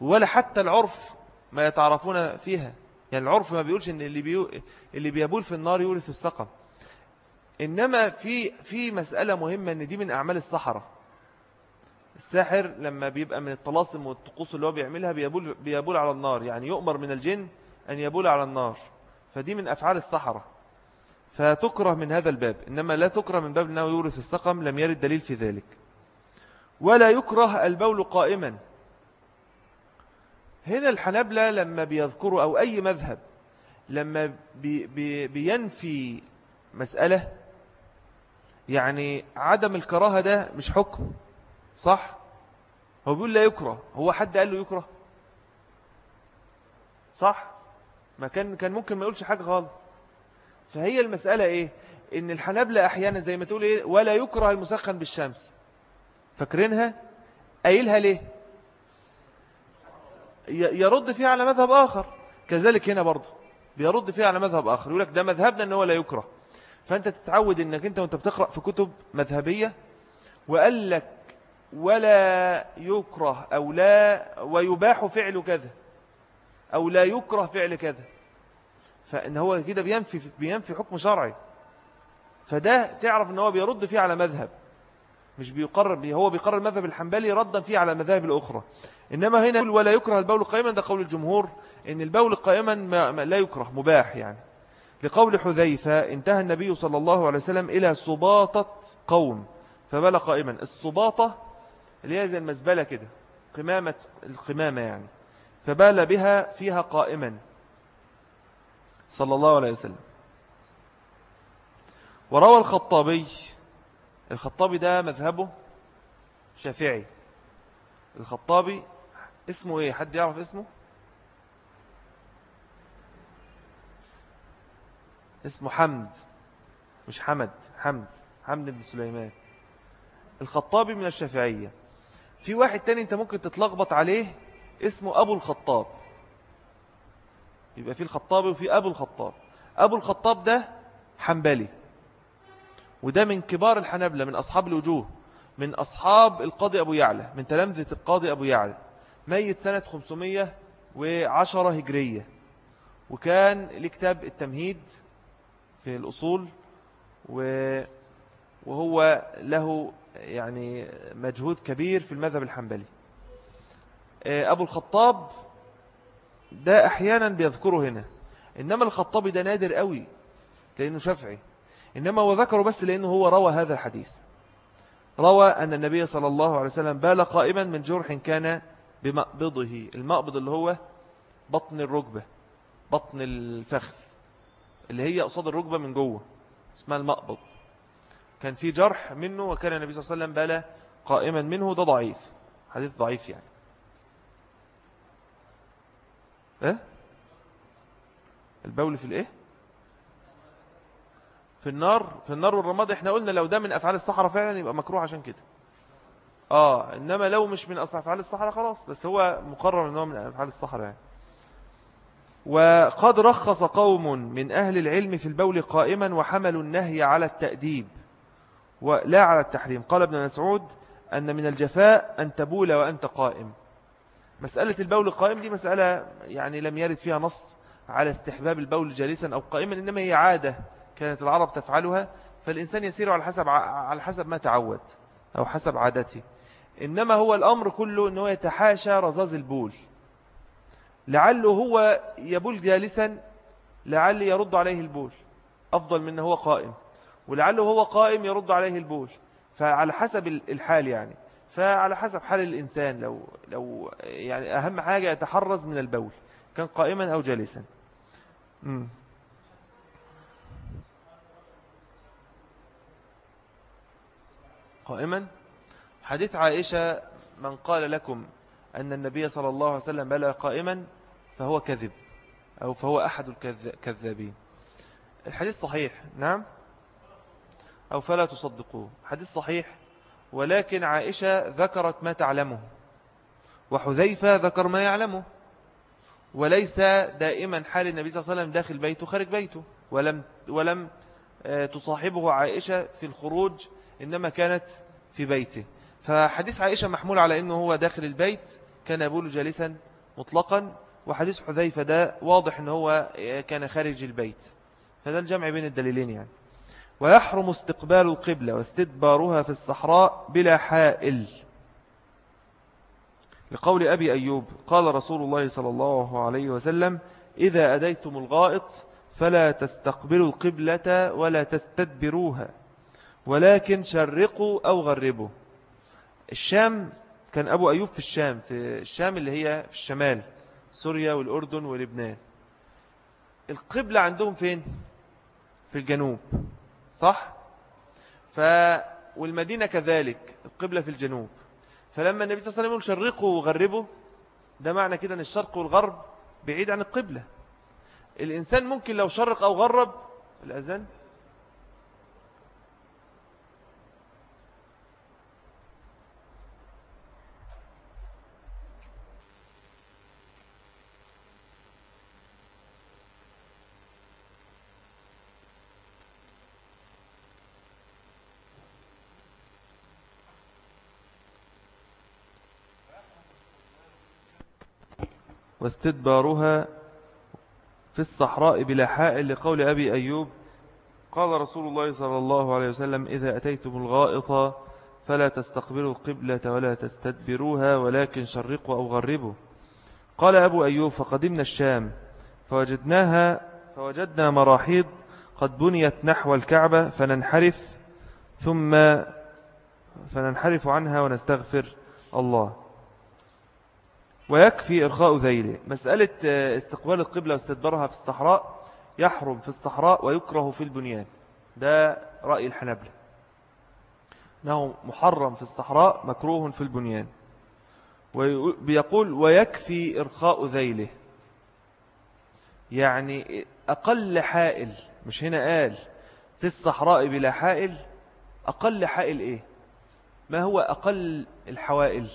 ولا حتى العرف ما يتعرفون فيها. يعني العرف ما بيقولش إن اللي, بيو اللي بيبول في النار يورث السقم. إنما في في مسألة مهمة إن دي من أعمال السحرة. الساحر لما بيبقى من الطلاسم والطقوس اللي هو بيعملها بيبول, بيبول على النار. يعني يؤمر من الجن أن يبول على النار. فدي من أفعال السحرة. فتكره من هذا الباب. إنما لا تكره من باب أنه يورث السقم لم يرد دليل في ذلك. ولا يكره البول قائما. هنا الحنبلة لما بيذكروا أو أي مذهب لما بي بي بينفي مسألة يعني عدم الكراهة ده مش حكم صح؟ هو بيقول لا يكره. هو حد قال له يكره؟ صح؟ ما كان كان ممكن ما يقولش حاجة خالص. فهي المسألة إيه؟ إن الحنبلة أحيانا زي ما تقول إيه ولا يكره المسخن بالشمس. فاكرينها؟ قايلها ليه؟ يرد فيها على مذهب آخر. كذلك هنا برضه بيرد فيها على مذهب آخر. يقول لك ده مذهبنا أنه لا يكره. فأنت تتعود أنك أنت وأنت بتقرأ في كتب مذهبية وقال لك ولا يكره أو لا ويباح فعل كذا أو لا يكره فعل كذا. فإن هو كده بينفي, بينفي حكم شرعي. فده تعرف أنه بيرد فيه على مذهب. مش بيقرر هو بيقرر المذهب الحنبلي ردا فيه على المذاهب الأخرى. إنما هنا ولا يكره البول قائما ده قول الجمهور إن البول قائما ما لا يكره مباح يعني. لقول حذيفة انتهى النبي صلى الله عليه وسلم إلى صباطة قوم فبال قائما. الصباطة اللي هي زي المزبلة كده قمامة القمامة يعني فبال بها فيها قائما. صلى الله عليه وسلم. وروى الخطابي الخطابي ده مذهبه شافعي. الخطابي اسمه إيه؟ حد يعرف اسمه؟ اسمه حمد مش حمد حمد حمد بن سليمان. الخطابي من الشافعية. في واحد تاني انت ممكن تتلخبط عليه اسمه أبو الخطاب. يبقى في الخطابي وفي أبو الخطاب. أبو الخطاب ده حنبلي. وده من كبار الحنبلة من أصحاب الوجوه من أصحاب القاضي أبو يعلى من تلامذة القاضي أبو يعلى. ميت سنة 510 هجرية. وكان لكتاب التمهيد في الأصول وهو له يعني مجهود كبير في المذهب الحنبلي. آه، أبو الخطاب ده أحيانا بيذكره هنا. إنما الخطابي ده نادر قوي لأنه شافعي. إنما هو ذكره بس لأنه هو روى هذا الحديث. روى أن النبي صلى الله عليه وسلم بال قائما من جرح كان بمقبضه. المقبض اللي هو بطن الركبة بطن الفخذ اللي هي قصاد الركبة من جوه اسمها المقبض. كان في جرح منه وكان النبي صلى الله عليه وسلم بال قائما منه. ده ضعيف حديث ضعيف يعني. إيه؟ البول في الإيه؟ في النار في النار والرماد. إحنا قلنا لو ده من أفعال الصحراء فعلا يبقى مكروه عشان كده. آه إنما لو مش من أفعال الصحراء خلاص بس هو مقرر أنه من أفعال الصحراء يعني. وقد رخص قوم من أهل العلم في البول قائما وحملوا النهي على التأديب ولا على التحريم. قال ابن مسعود أن من الجفاء أن تبول وأنت قائم. مسألة البول القائم دي مسألة يعني لم يرد فيها نص على استحباب البول جالسا أو قائما إنما هي عادة كانت العرب تفعلها فالإنسان يسير على حسب على حسب ما تعود أو حسب عادته. إنما هو الأمر كله أنه يتحاشى رزاز البول. لعله هو يبول جالسا لعل يرد عليه البول. أفضل من هو قائم. ولعله هو قائم يرد عليه البول. فعلى حسب الحال يعني. فعلى حسب حال الإنسان لو, لو يعني أهم حاجة يتحرز من البول كان قائما أو جالسا. مم. قائما؟ حديث عائشة من قال لكم أن النبي صلى الله عليه وسلم بلغ قائما فهو كذب أو فهو أحد الكذابين الحديث صحيح نعم؟ أو فلا تصدقوه. حديث صحيح؟ ولكن عائشة ذكرت ما تعلمه وحذيفة ذكر ما يعلمه وليس دائما حال النبي صلى الله عليه وسلم داخل بيته خارج بيته ولم, ولم آه، تصاحبه عائشة في الخروج إنما كانت في بيته. فحديث عائشة محمول على أنه هو داخل البيت كان يقول جالسا مطلقا وحديث حذيفة ده واضح أنه هو كان خارج البيت. فده الجمع بين الدليلين يعني. ويحرم استقبال القبلة واستدبارها في الصحراء بلا حائل. لقول أبي أيوب قال رسول الله صلى الله عليه وسلم إذا أديتم الغائط فلا تستقبلوا القبلة ولا تستدبروها ولكن شرقوا أو غربوا. الشام كان أبو أيوب في الشام في الشام اللي هي في الشمال سوريا والأردن ولبنان. القبلة عندهم فين؟ في الجنوب. صح؟ ف والمدينة كذلك القبلة في الجنوب فلما النبي صلى الله عليه وسلم يقول شرقوا وغربوا ده معنى كده أن الشرق والغرب بعيد عن القبلة الإنسان ممكن لو شرق أو غرب الأذان واستدبارها في الصحراء بلا حائل لقول أبي أيوب قال رسول الله صلى الله عليه وسلم إذا أتيتم الغائط فلا تستقبلوا القبلة ولا تستدبروها ولكن شرقوا أو غربوا. قال أبو أيوب فقدمنا الشام فوجدناها فوجدنا مراحيض قد بنيت نحو الكعبة فننحرف ثم فننحرف عنها ونستغفر الله. ويكفي إرخاء ذيله. مسألة آه، استقبال القبلة واستدبارها في الصحراء يحرم في الصحراء ويكره في البنيان. ده رأي الحنبل أنه محرم في الصحراء مكروه في البنيان. ويقول ويكفي إرخاء ذيله. يعني أقل حائل مش هنا قال في الصحراء بلا حائل أقل حائل إيه؟ ما هو أقل الحوائل؟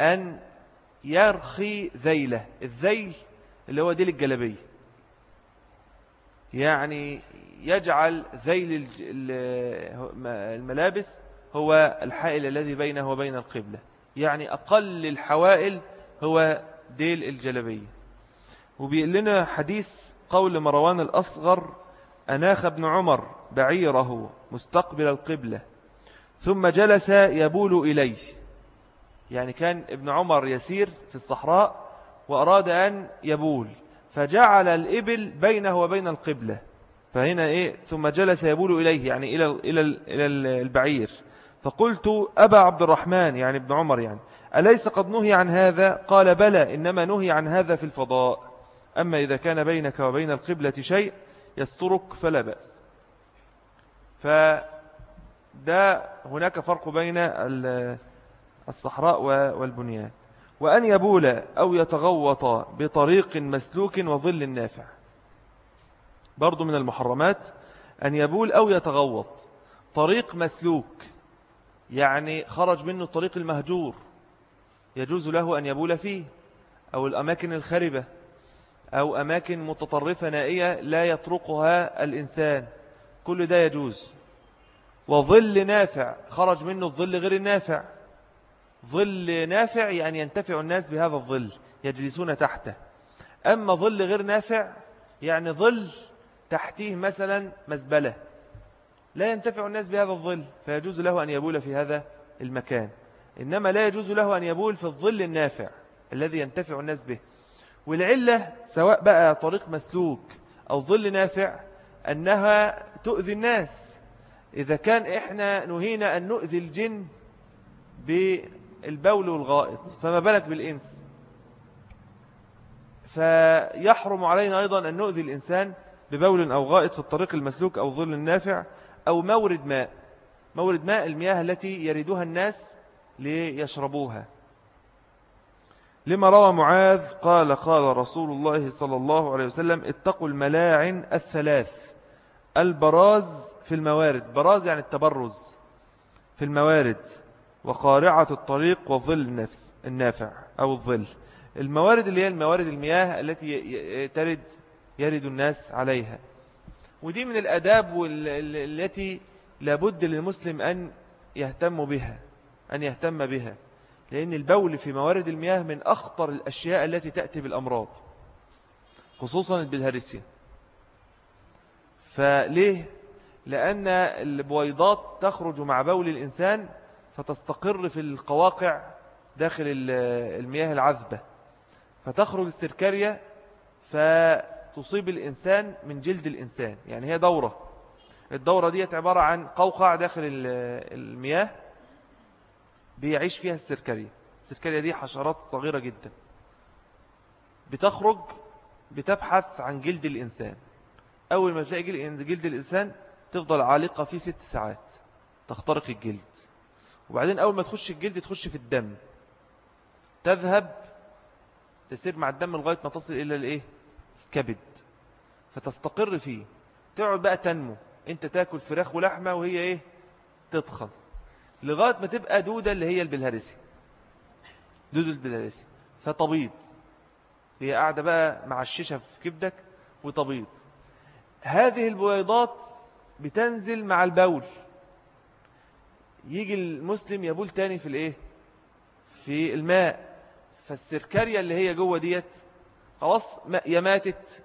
أن يرخي ذيله. الذيل اللي هو ديل الجلبية يعني يجعل ذيل الملابس هو الحائل الذي بينه وبين القبلة. يعني أقل الحوائل هو ديل الجلبية وبيقول لنا حديث قول مروان الأصغر أناخ ابن عمر بعيره مستقبل القبلة ثم جلس يبول إليه. يعني كان ابن عمر يسير في الصحراء وأراد أن يبول فجعل الإبل بينه وبين القبلة فهنا إيه؟ ثم جلس يبول إليه يعني إلى, إلى, إلى البعير. فقلت أبا عبد الرحمن يعني ابن عمر يعني أليس قد نهي عن هذا؟ قال بلى إنما نهي عن هذا في الفضاء. أما إذا كان بينك وبين القبلة شيء يسترك فلا بأس. فده هناك فرق بين الصحراء والبنيان. وأن يبول أو يتغوط بطريق مسلوك وظل نافع. برضو من المحرمات أن يبول أو يتغوط. طريق مسلوك. يعني خرج منه الطريق المهجور. يجوز له أن يبول فيه. أو الأماكن الخربة أو أماكن متطرفة نائية لا يطرقها الإنسان. كل ده يجوز. وظل نافع. خرج منه الظل غير النافع. ظل نافع يعني ينتفع الناس بهذا الظل يجلسون تحته. أما ظل غير نافع يعني ظل تحتيه مثلا مزبلة. لا ينتفع الناس بهذا الظل فيجوز له أن يبول في هذا المكان. إنما لا يجوز له أن يبول في الظل النافع الذي ينتفع الناس به. والعلة سواء بقى طريق مسلوك أو ظل نافع أنها تؤذي الناس. إذا كان إحنا نهينا أن نؤذي الجن البول والغائط فما بالك بالإنس؟ فيحرم علينا أيضا أن نؤذي الإنسان ببول أو غائط في الطريق المسلوك أو ظل النافع أو مورد ماء. مورد ماء المياه التي يريدها الناس ليشربوها. لما روى معاذ قال قال رسول الله صلى الله عليه وسلم اتقوا الملاعن الثلاث. البراز في الموارد. براز يعني التبرز في الموارد. وقارعة الطريق وظل النفس النافع أو الظل. الموارد اللي هي الموارد المياه التي ترد يرد الناس عليها. ودي من الأداب التي لابد للمسلم أن يهتم بها أن يهتم بها. لأن البول في موارد المياه من أخطر الأشياء التي تأتي بالأمراض خصوصا البلهارسيا. فليه؟ لأن البويضات تخرج مع بول الإنسان فتستقر في القواقع داخل المياه العذبة. فتخرج السركارية فتصيب الإنسان من جلد الإنسان. يعني هي دورة. الدورة دي عبارة عن قوقع داخل المياه بيعيش فيها السركارية. السركارية دي حشرات صغيرة جدا. بتخرج بتبحث عن جلد الإنسان. أول ما تلاقي جلد الإنسان تفضل عالقة فيه ست ساعات. تخترق الجلد. وبعدين أول ما تخش الجلد تخش في الدم. تذهب تسير مع الدم لغاية ما تصل إلى الإيه؟ الكبد فتستقر فيه. تقعد بقى تنمو. أنت تاكل فراخ ولحمة وهي إيه؟ تتخن لغاية ما تبقى دودة اللي هي البلهارسي دودة البلهارسي فتبيض. هي قاعدة بقى مع الشيشة في كبدك وتبيض. هذه البويضات بتنزل مع البول. يجي المسلم يبول تاني في الايه؟ في الماء. فالسركارية اللي هي جوه ديت خلاص يا ماتت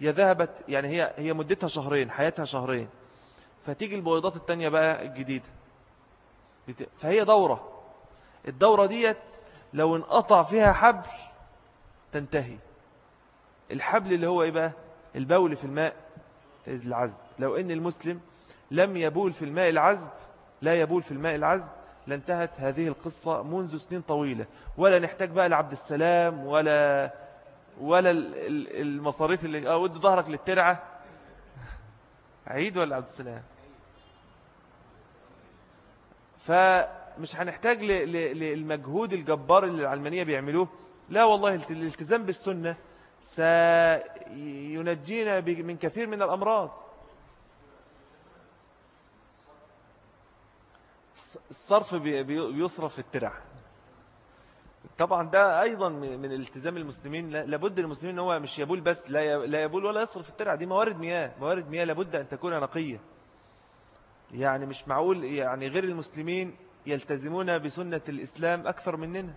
يا ذهبت يعني هي هي مدتها شهرين حياتها شهرين. فتيجي البويضات التانية بقى الجديدة. فهي دورة. الدورة ديت لو انقطع فيها حبل تنتهي. الحبل اللي هو إيه بقى؟ البول في الماء العذب. لو إن المسلم لم يبول في الماء العذب لا يبول في الماء العذب لانتهت هذه القصة منذ سنين طويلة. ولا نحتاج بقى لعبد السلام ولا ولا المصاريف اللي آه ودي ظهرك للترعة. عيد ولا عبد السلام؟ فمش هنحتاج للمجهود الجبار اللي العلمانية بيعملوه. لا والله الالتزام بالسنة سينجينا من كثير من الأمراض. الصرف بيصرف في الترع. طبعا ده أيضا من التزام المسلمين. لابد المسلمين هو مش يبول بس لا يبول ولا يصرف الترع. دي موارد مياه. موارد مياه لابد أن تكون نقية. يعني مش معقول يعني غير المسلمين يلتزمون بسنة الإسلام أكثر مننا.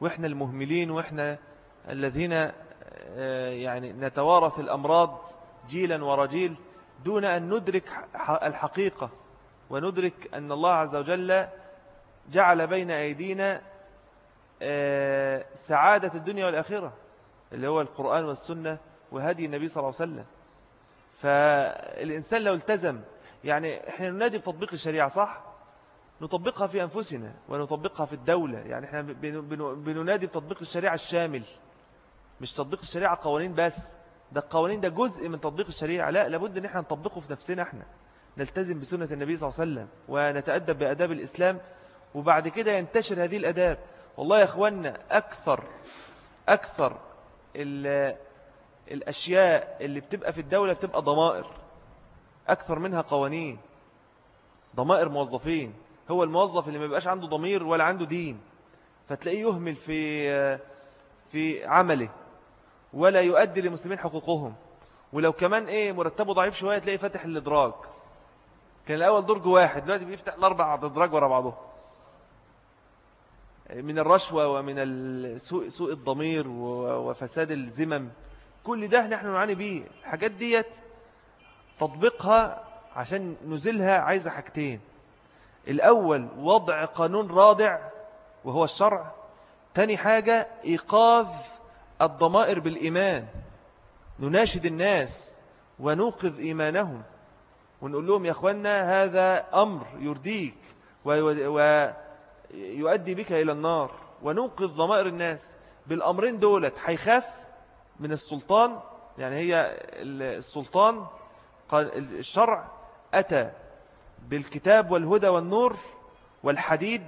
وإحنا المهملين وإحنا الذين آه، يعني نتوارث الأمراض جيلا ورجيل دون أن ندرك الحقيقة. وندرك أن الله عز وجل جعل بين أيدينا آه، سعادة الدنيا والآخرة اللي هو القرآن والسنة وهدي النبي صلى الله عليه وسلم. فالإنسان لو التزم يعني إحنا ننادي بتطبيق الشريعة صح؟ نطبقها في أنفسنا ونطبقها في الدولة. يعني إحنا بننادي بتطبيق الشريعة الشامل. مش تطبيق الشريعة قوانين بس ده القوانين ده جزء من تطبيق الشريعة. لا لابد إن إحنا نطبقه في نفسنا إحنا. نلتزم بسنة النبي صلى الله عليه وسلم ونتأدب بأداب الإسلام وبعد كده ينتشر هذه الأداب. والله يا أخوانا أكثر أكثر الأشياء اللي بتبقى في الدولة بتبقى ضمائر. أكثر منها قوانين. ضمائر موظفين. هو الموظف اللي ما بيبقاش عنده ضمير ولا عنده دين. فتلاقيه يهمل في في عمله ولا يؤدي للمسلمين حقوقهم. ولو كمان إيه مرتبه ضعيف شوية تلاقيه فاتح الادراج كان الأول درج واحد دلوقتي بيفتح الأربع ادراج ورا بعضهم. من الرشوة ومن سوء, سوء الضمير وفساد الزمم. كل ده نحن نعاني به الحاجات ديت تطبيقها عشان نزلها عايزة حاجتين. الأول وضع قانون رادع وهو الشرع. تاني حاجة إيقاظ الضمائر بالإيمان. نناشد الناس ونوقظ إيمانهم. ونقول لهم يا أخوانا هذا أمر يرديك ويؤدي بك إلى النار ونوقظ ضمائر الناس بالأمرين دولت. حيخاف من السلطان؟ يعني هي السلطان الشرع أتى بالكتاب والهدى والنور والحديد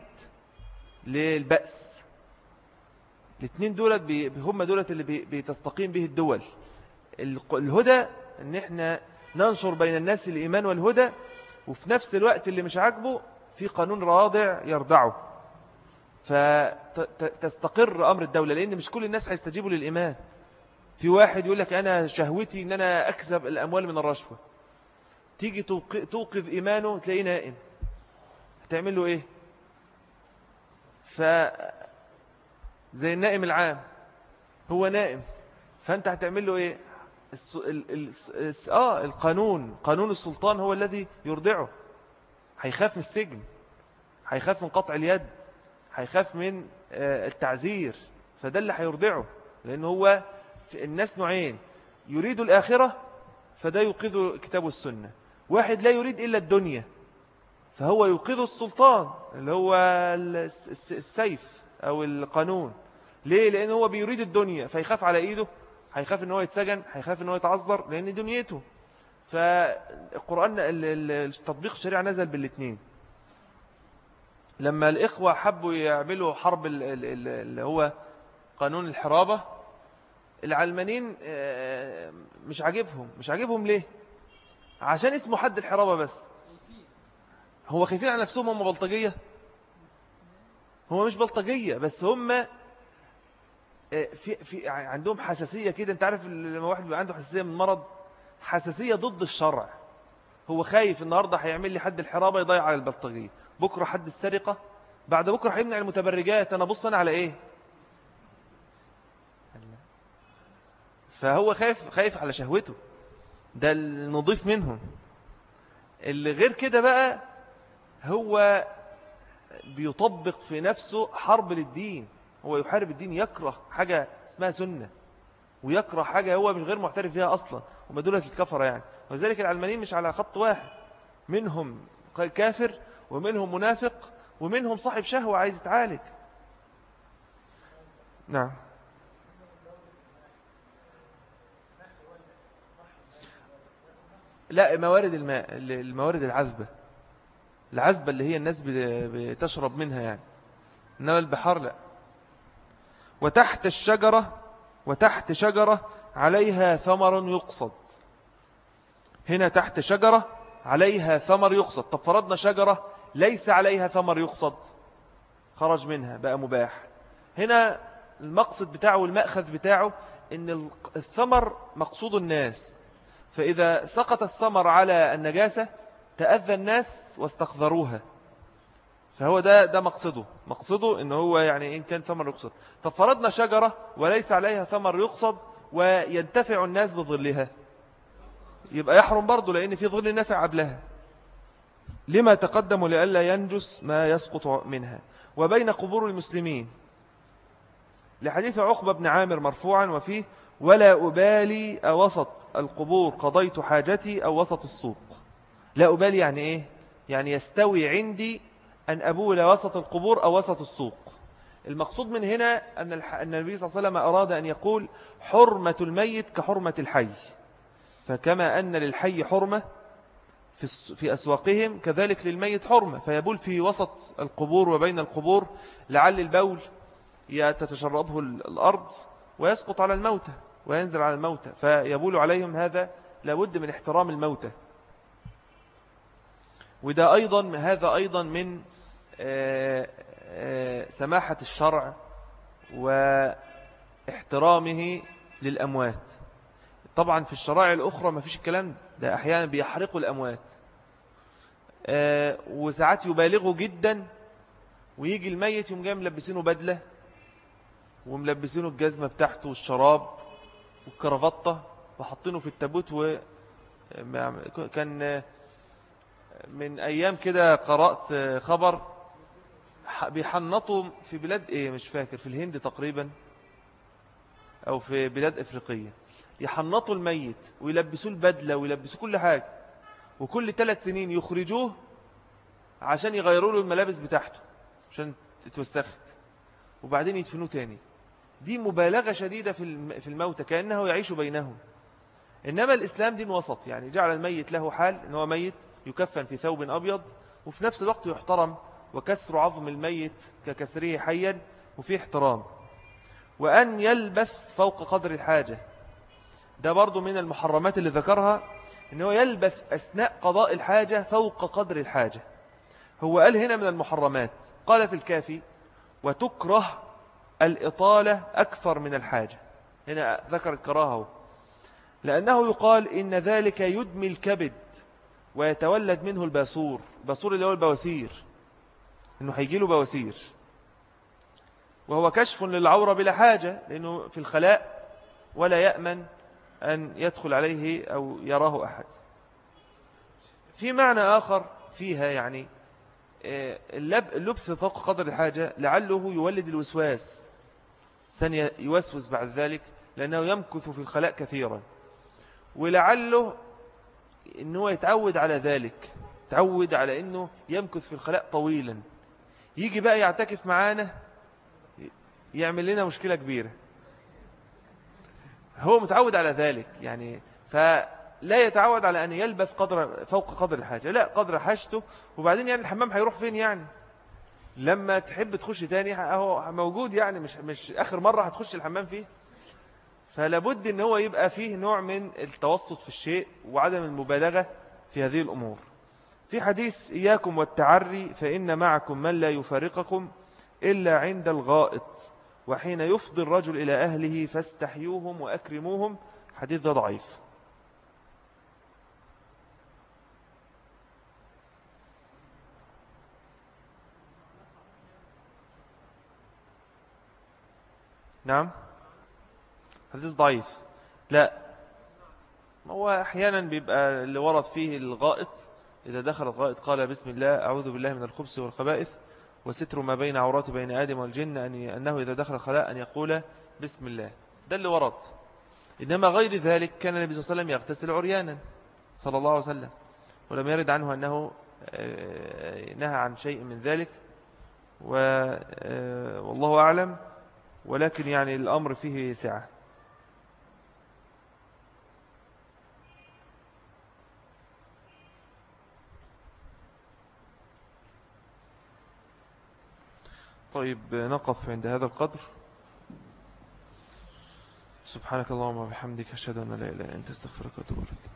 للبأس. الاثنين دولت هم دولت اللي بتستقيم به الدول. الهدى إن إحنا ننشر بين الناس الإيمان والهدى وفي نفس الوقت اللي مش عاجبه في قانون راضع يرضعه. فتستقر أمر الدولة لأن مش كل الناس هيستجيبوا للإيمان. في واحد يقول لك أنا شهوتي أن أنا أكسب الأموال من الرشوة. تيجي توقظ إيمانه تلاقيه نائم. هتعمل له إيه؟ ف زي النائم العام. هو نائم. فأنت هتعمل له إيه؟ آه القانون. قانون السلطان هو الذي يرضعه. هيخاف من السجن. هيخاف من قطع اليد. هيخاف من آه، التعزير فده اللي هيرضعه. لأن هو الناس نوعين. يريد الآخرة فده يوقظ كتاب السنة. واحد لا يريد إلا الدنيا فهو يوقظ السلطان اللي هو السيف أو القانون. ليه؟ لأنه هو بيريد الدنيا فيخاف على إيده. هيخاف إن هو يتسجن هيخاف إن هو يتعذر لأن دنيته. فالقرآن التطبيق الشريعة نزل بالاثنين لما الإخوة حبوا يعملوا حرب اللي هو قانون الحرابة العلمانين آه، مش عاجبهم. مش عاجبهم ليه؟ عشان اسمه حد الحرابة بس. هو خايفين على نفسهم هم بلطجية؟ هو مش بلطجية بس هم في في عندهم حساسية كده. انت عارف لما واحد بيبقى عنده حساسية من مرض حساسية ضد الشرع. هو خايف النهاردة هيعمل لي حد الحرابة يضيع على البلطجية. بكرة حد السرقة. بعد بكرة هيمنع المتبرجات. أنا بص أنا على إيه؟ فهو خايف خايف على شهوته. ده النظيف منهم. اللي غير كده بقى هو بيطبق في نفسه حرب للدين. هو يحارب الدين يكره حاجة اسمها سنة ويكره حاجة هو من غير معترف فيها أصلا وما دولة الكفرة يعني. وذلك العلمانيين مش على خط واحد. منهم كافر ومنهم منافق ومنهم صاحب شهوة عايز يتعالج. نعم. لا موارد الماء الموارد العذبة. العذبة اللي هي الناس بتشرب منها يعني. إنما البحار لا. وتحت الشجرة وتحت شجرة عليها ثمر يقصد. هنا تحت شجرة عليها ثمر يقصد. طب فرضنا شجرة ليس عليها ثمر يقصد. خرج منها بقى مباح. هنا المقصد بتاعه والمأخذ بتاعه إن الثمر مقصود الناس. فإذا سقط الثمر على النجاسة تأذى الناس واستقذروها فهو ده ده مقصده. مقصده إن هو يعني إن كان ثمر يقصد. ففرضنا شجرة وليس عليها ثمر يقصد وينتفع الناس بظلها. يبقى يحرم برضه لأن في ظل نافع قبلها. لما تقدموا لألا ينجس ما يسقط منها. وبين قبور المسلمين. لحديث عقبة بن عامر مرفوعا وفيه ولا أبالي أوسط القبور قضيت حاجتي أو وسط السوق. لا أبالي يعني إيه؟ يعني يستوي عندي أن أبول وسط القبور أو وسط السوق. المقصود من هنا أن النبي صلى الله عليه وسلم أراد أن يقول حرمة الميت كحرمة الحي. فكما أن للحي حرمة في أسواقهم كذلك للميت حرمة. فيبول في وسط القبور وبين القبور لعل البول يتتشربه الأرض ويسقط على الموتى وينزل على الموتى. فيبول عليهم هذا لابد من احترام الموتى. وده أيضا هذا أيضا من سماحة الشرع واحترامه للأموات. طبعا في الشرائع الأخرى ما فيش الكلام ده, أحيانا بيحرقوا الأموات. آه وساعات يبالغوا جدا ويجي الميت يوم جاي ملبسينه بدلة وملبسينه الجزمة بتاعته والشراب والكرافطة وحطينه في التابوت وكان من أيام كده قرأت خبر بيحنطوا في بلاد إيه مش فاكر في الهند تقريبا أو في بلاد إفريقية. يحنطوا الميت ويلبسوه البدلة ويلبسوه كل حاجة وكل ثلاث سنين يخرجوه عشان يغيروا له الملابس بتاعته عشان تتوسخت وبعدين يدفنوه تاني. دي مبالغة شديدة في الموت كأنه يعيش بينهم. إنما الإسلام دين وسط يعني جعل الميت له حال إنه ميت يكفن في ثوب أبيض وفي نفس الوقت يحترم وكسر عظم الميت ككسره حيا وفيه احترام. وأن يلبث فوق قدر الحاجة. ده برضو من المحرمات اللي ذكرها إن هو يلبث أثناء قضاء الحاجة فوق قدر الحاجة. هو قال هنا من المحرمات قال في الكافي وتكره الإطالة أكثر من الحاجة. هنا ذكر الكراهة لأنه يقال إن ذلك يدمي الكبد ويتولد منه الباسور. الباسور اللي هو البواسير. إنه هيجي له بواسير. وهو كشف للعورة بلا حاجة لأنه في الخلاء ولا يأمن أن يدخل عليه أو يراه أحد. في معنى آخر فيها يعني آه، اللبث فوق قدر الحاجة لعله يولد الوسواس. سن يوسوس بعد ذلك لأنه يمكث في الخلاء كثيرا. ولعله أنه يتعود على ذلك تعود على أنه يمكث في الخلاء طويلا. يجي بقى يعتكف معانا يعمل لنا مشكلة كبيرة. هو متعود على ذلك يعني فلا يتعود على أن يلبث قدر فوق قدر الحاجة. لا قدر حاجته وبعدين يعني الحمام هيروح فين يعني؟ لما تحب تخش تاني هو موجود يعني مش, مش آخر مرة هتخش الحمام فيه. فلابد إن هو يبقى فيه نوع من التوسط في الشيء وعدم المبالغة في هذه الأمور. في حديث إياكم والتعري فإن معكم من لا يفارقكم إلا عند الغائط وحين يفضي الرجل إلى أهله فاستحيوهم وأكرموهم. حديث ذا ضعيف. نعم؟ حديث ضعيف. لا. هو أحيانا بيبقى اللي ورد فيه الغائط إذا دخل الغائط قال بسم الله أعوذ بالله من الخبث والخبائث وستر ما بين عورات بين آدم والجن أن أنه إذا دخل الخلاء أن يقول بسم الله. ده اللي ورد. إنما غير ذلك كان النبي صلى الله عليه وسلم يغتسل عريانا صلى الله عليه وسلم ولم يرد عنه أنه آه، نهى عن شيء من ذلك آه، والله أعلم ولكن يعني الأمر فيه سعة. طيب نقف عند هذا القدر. سبحانك اللهم وبحمدك أشهد أن لا إله إلا أنت أستغفرك وأتوب إليك.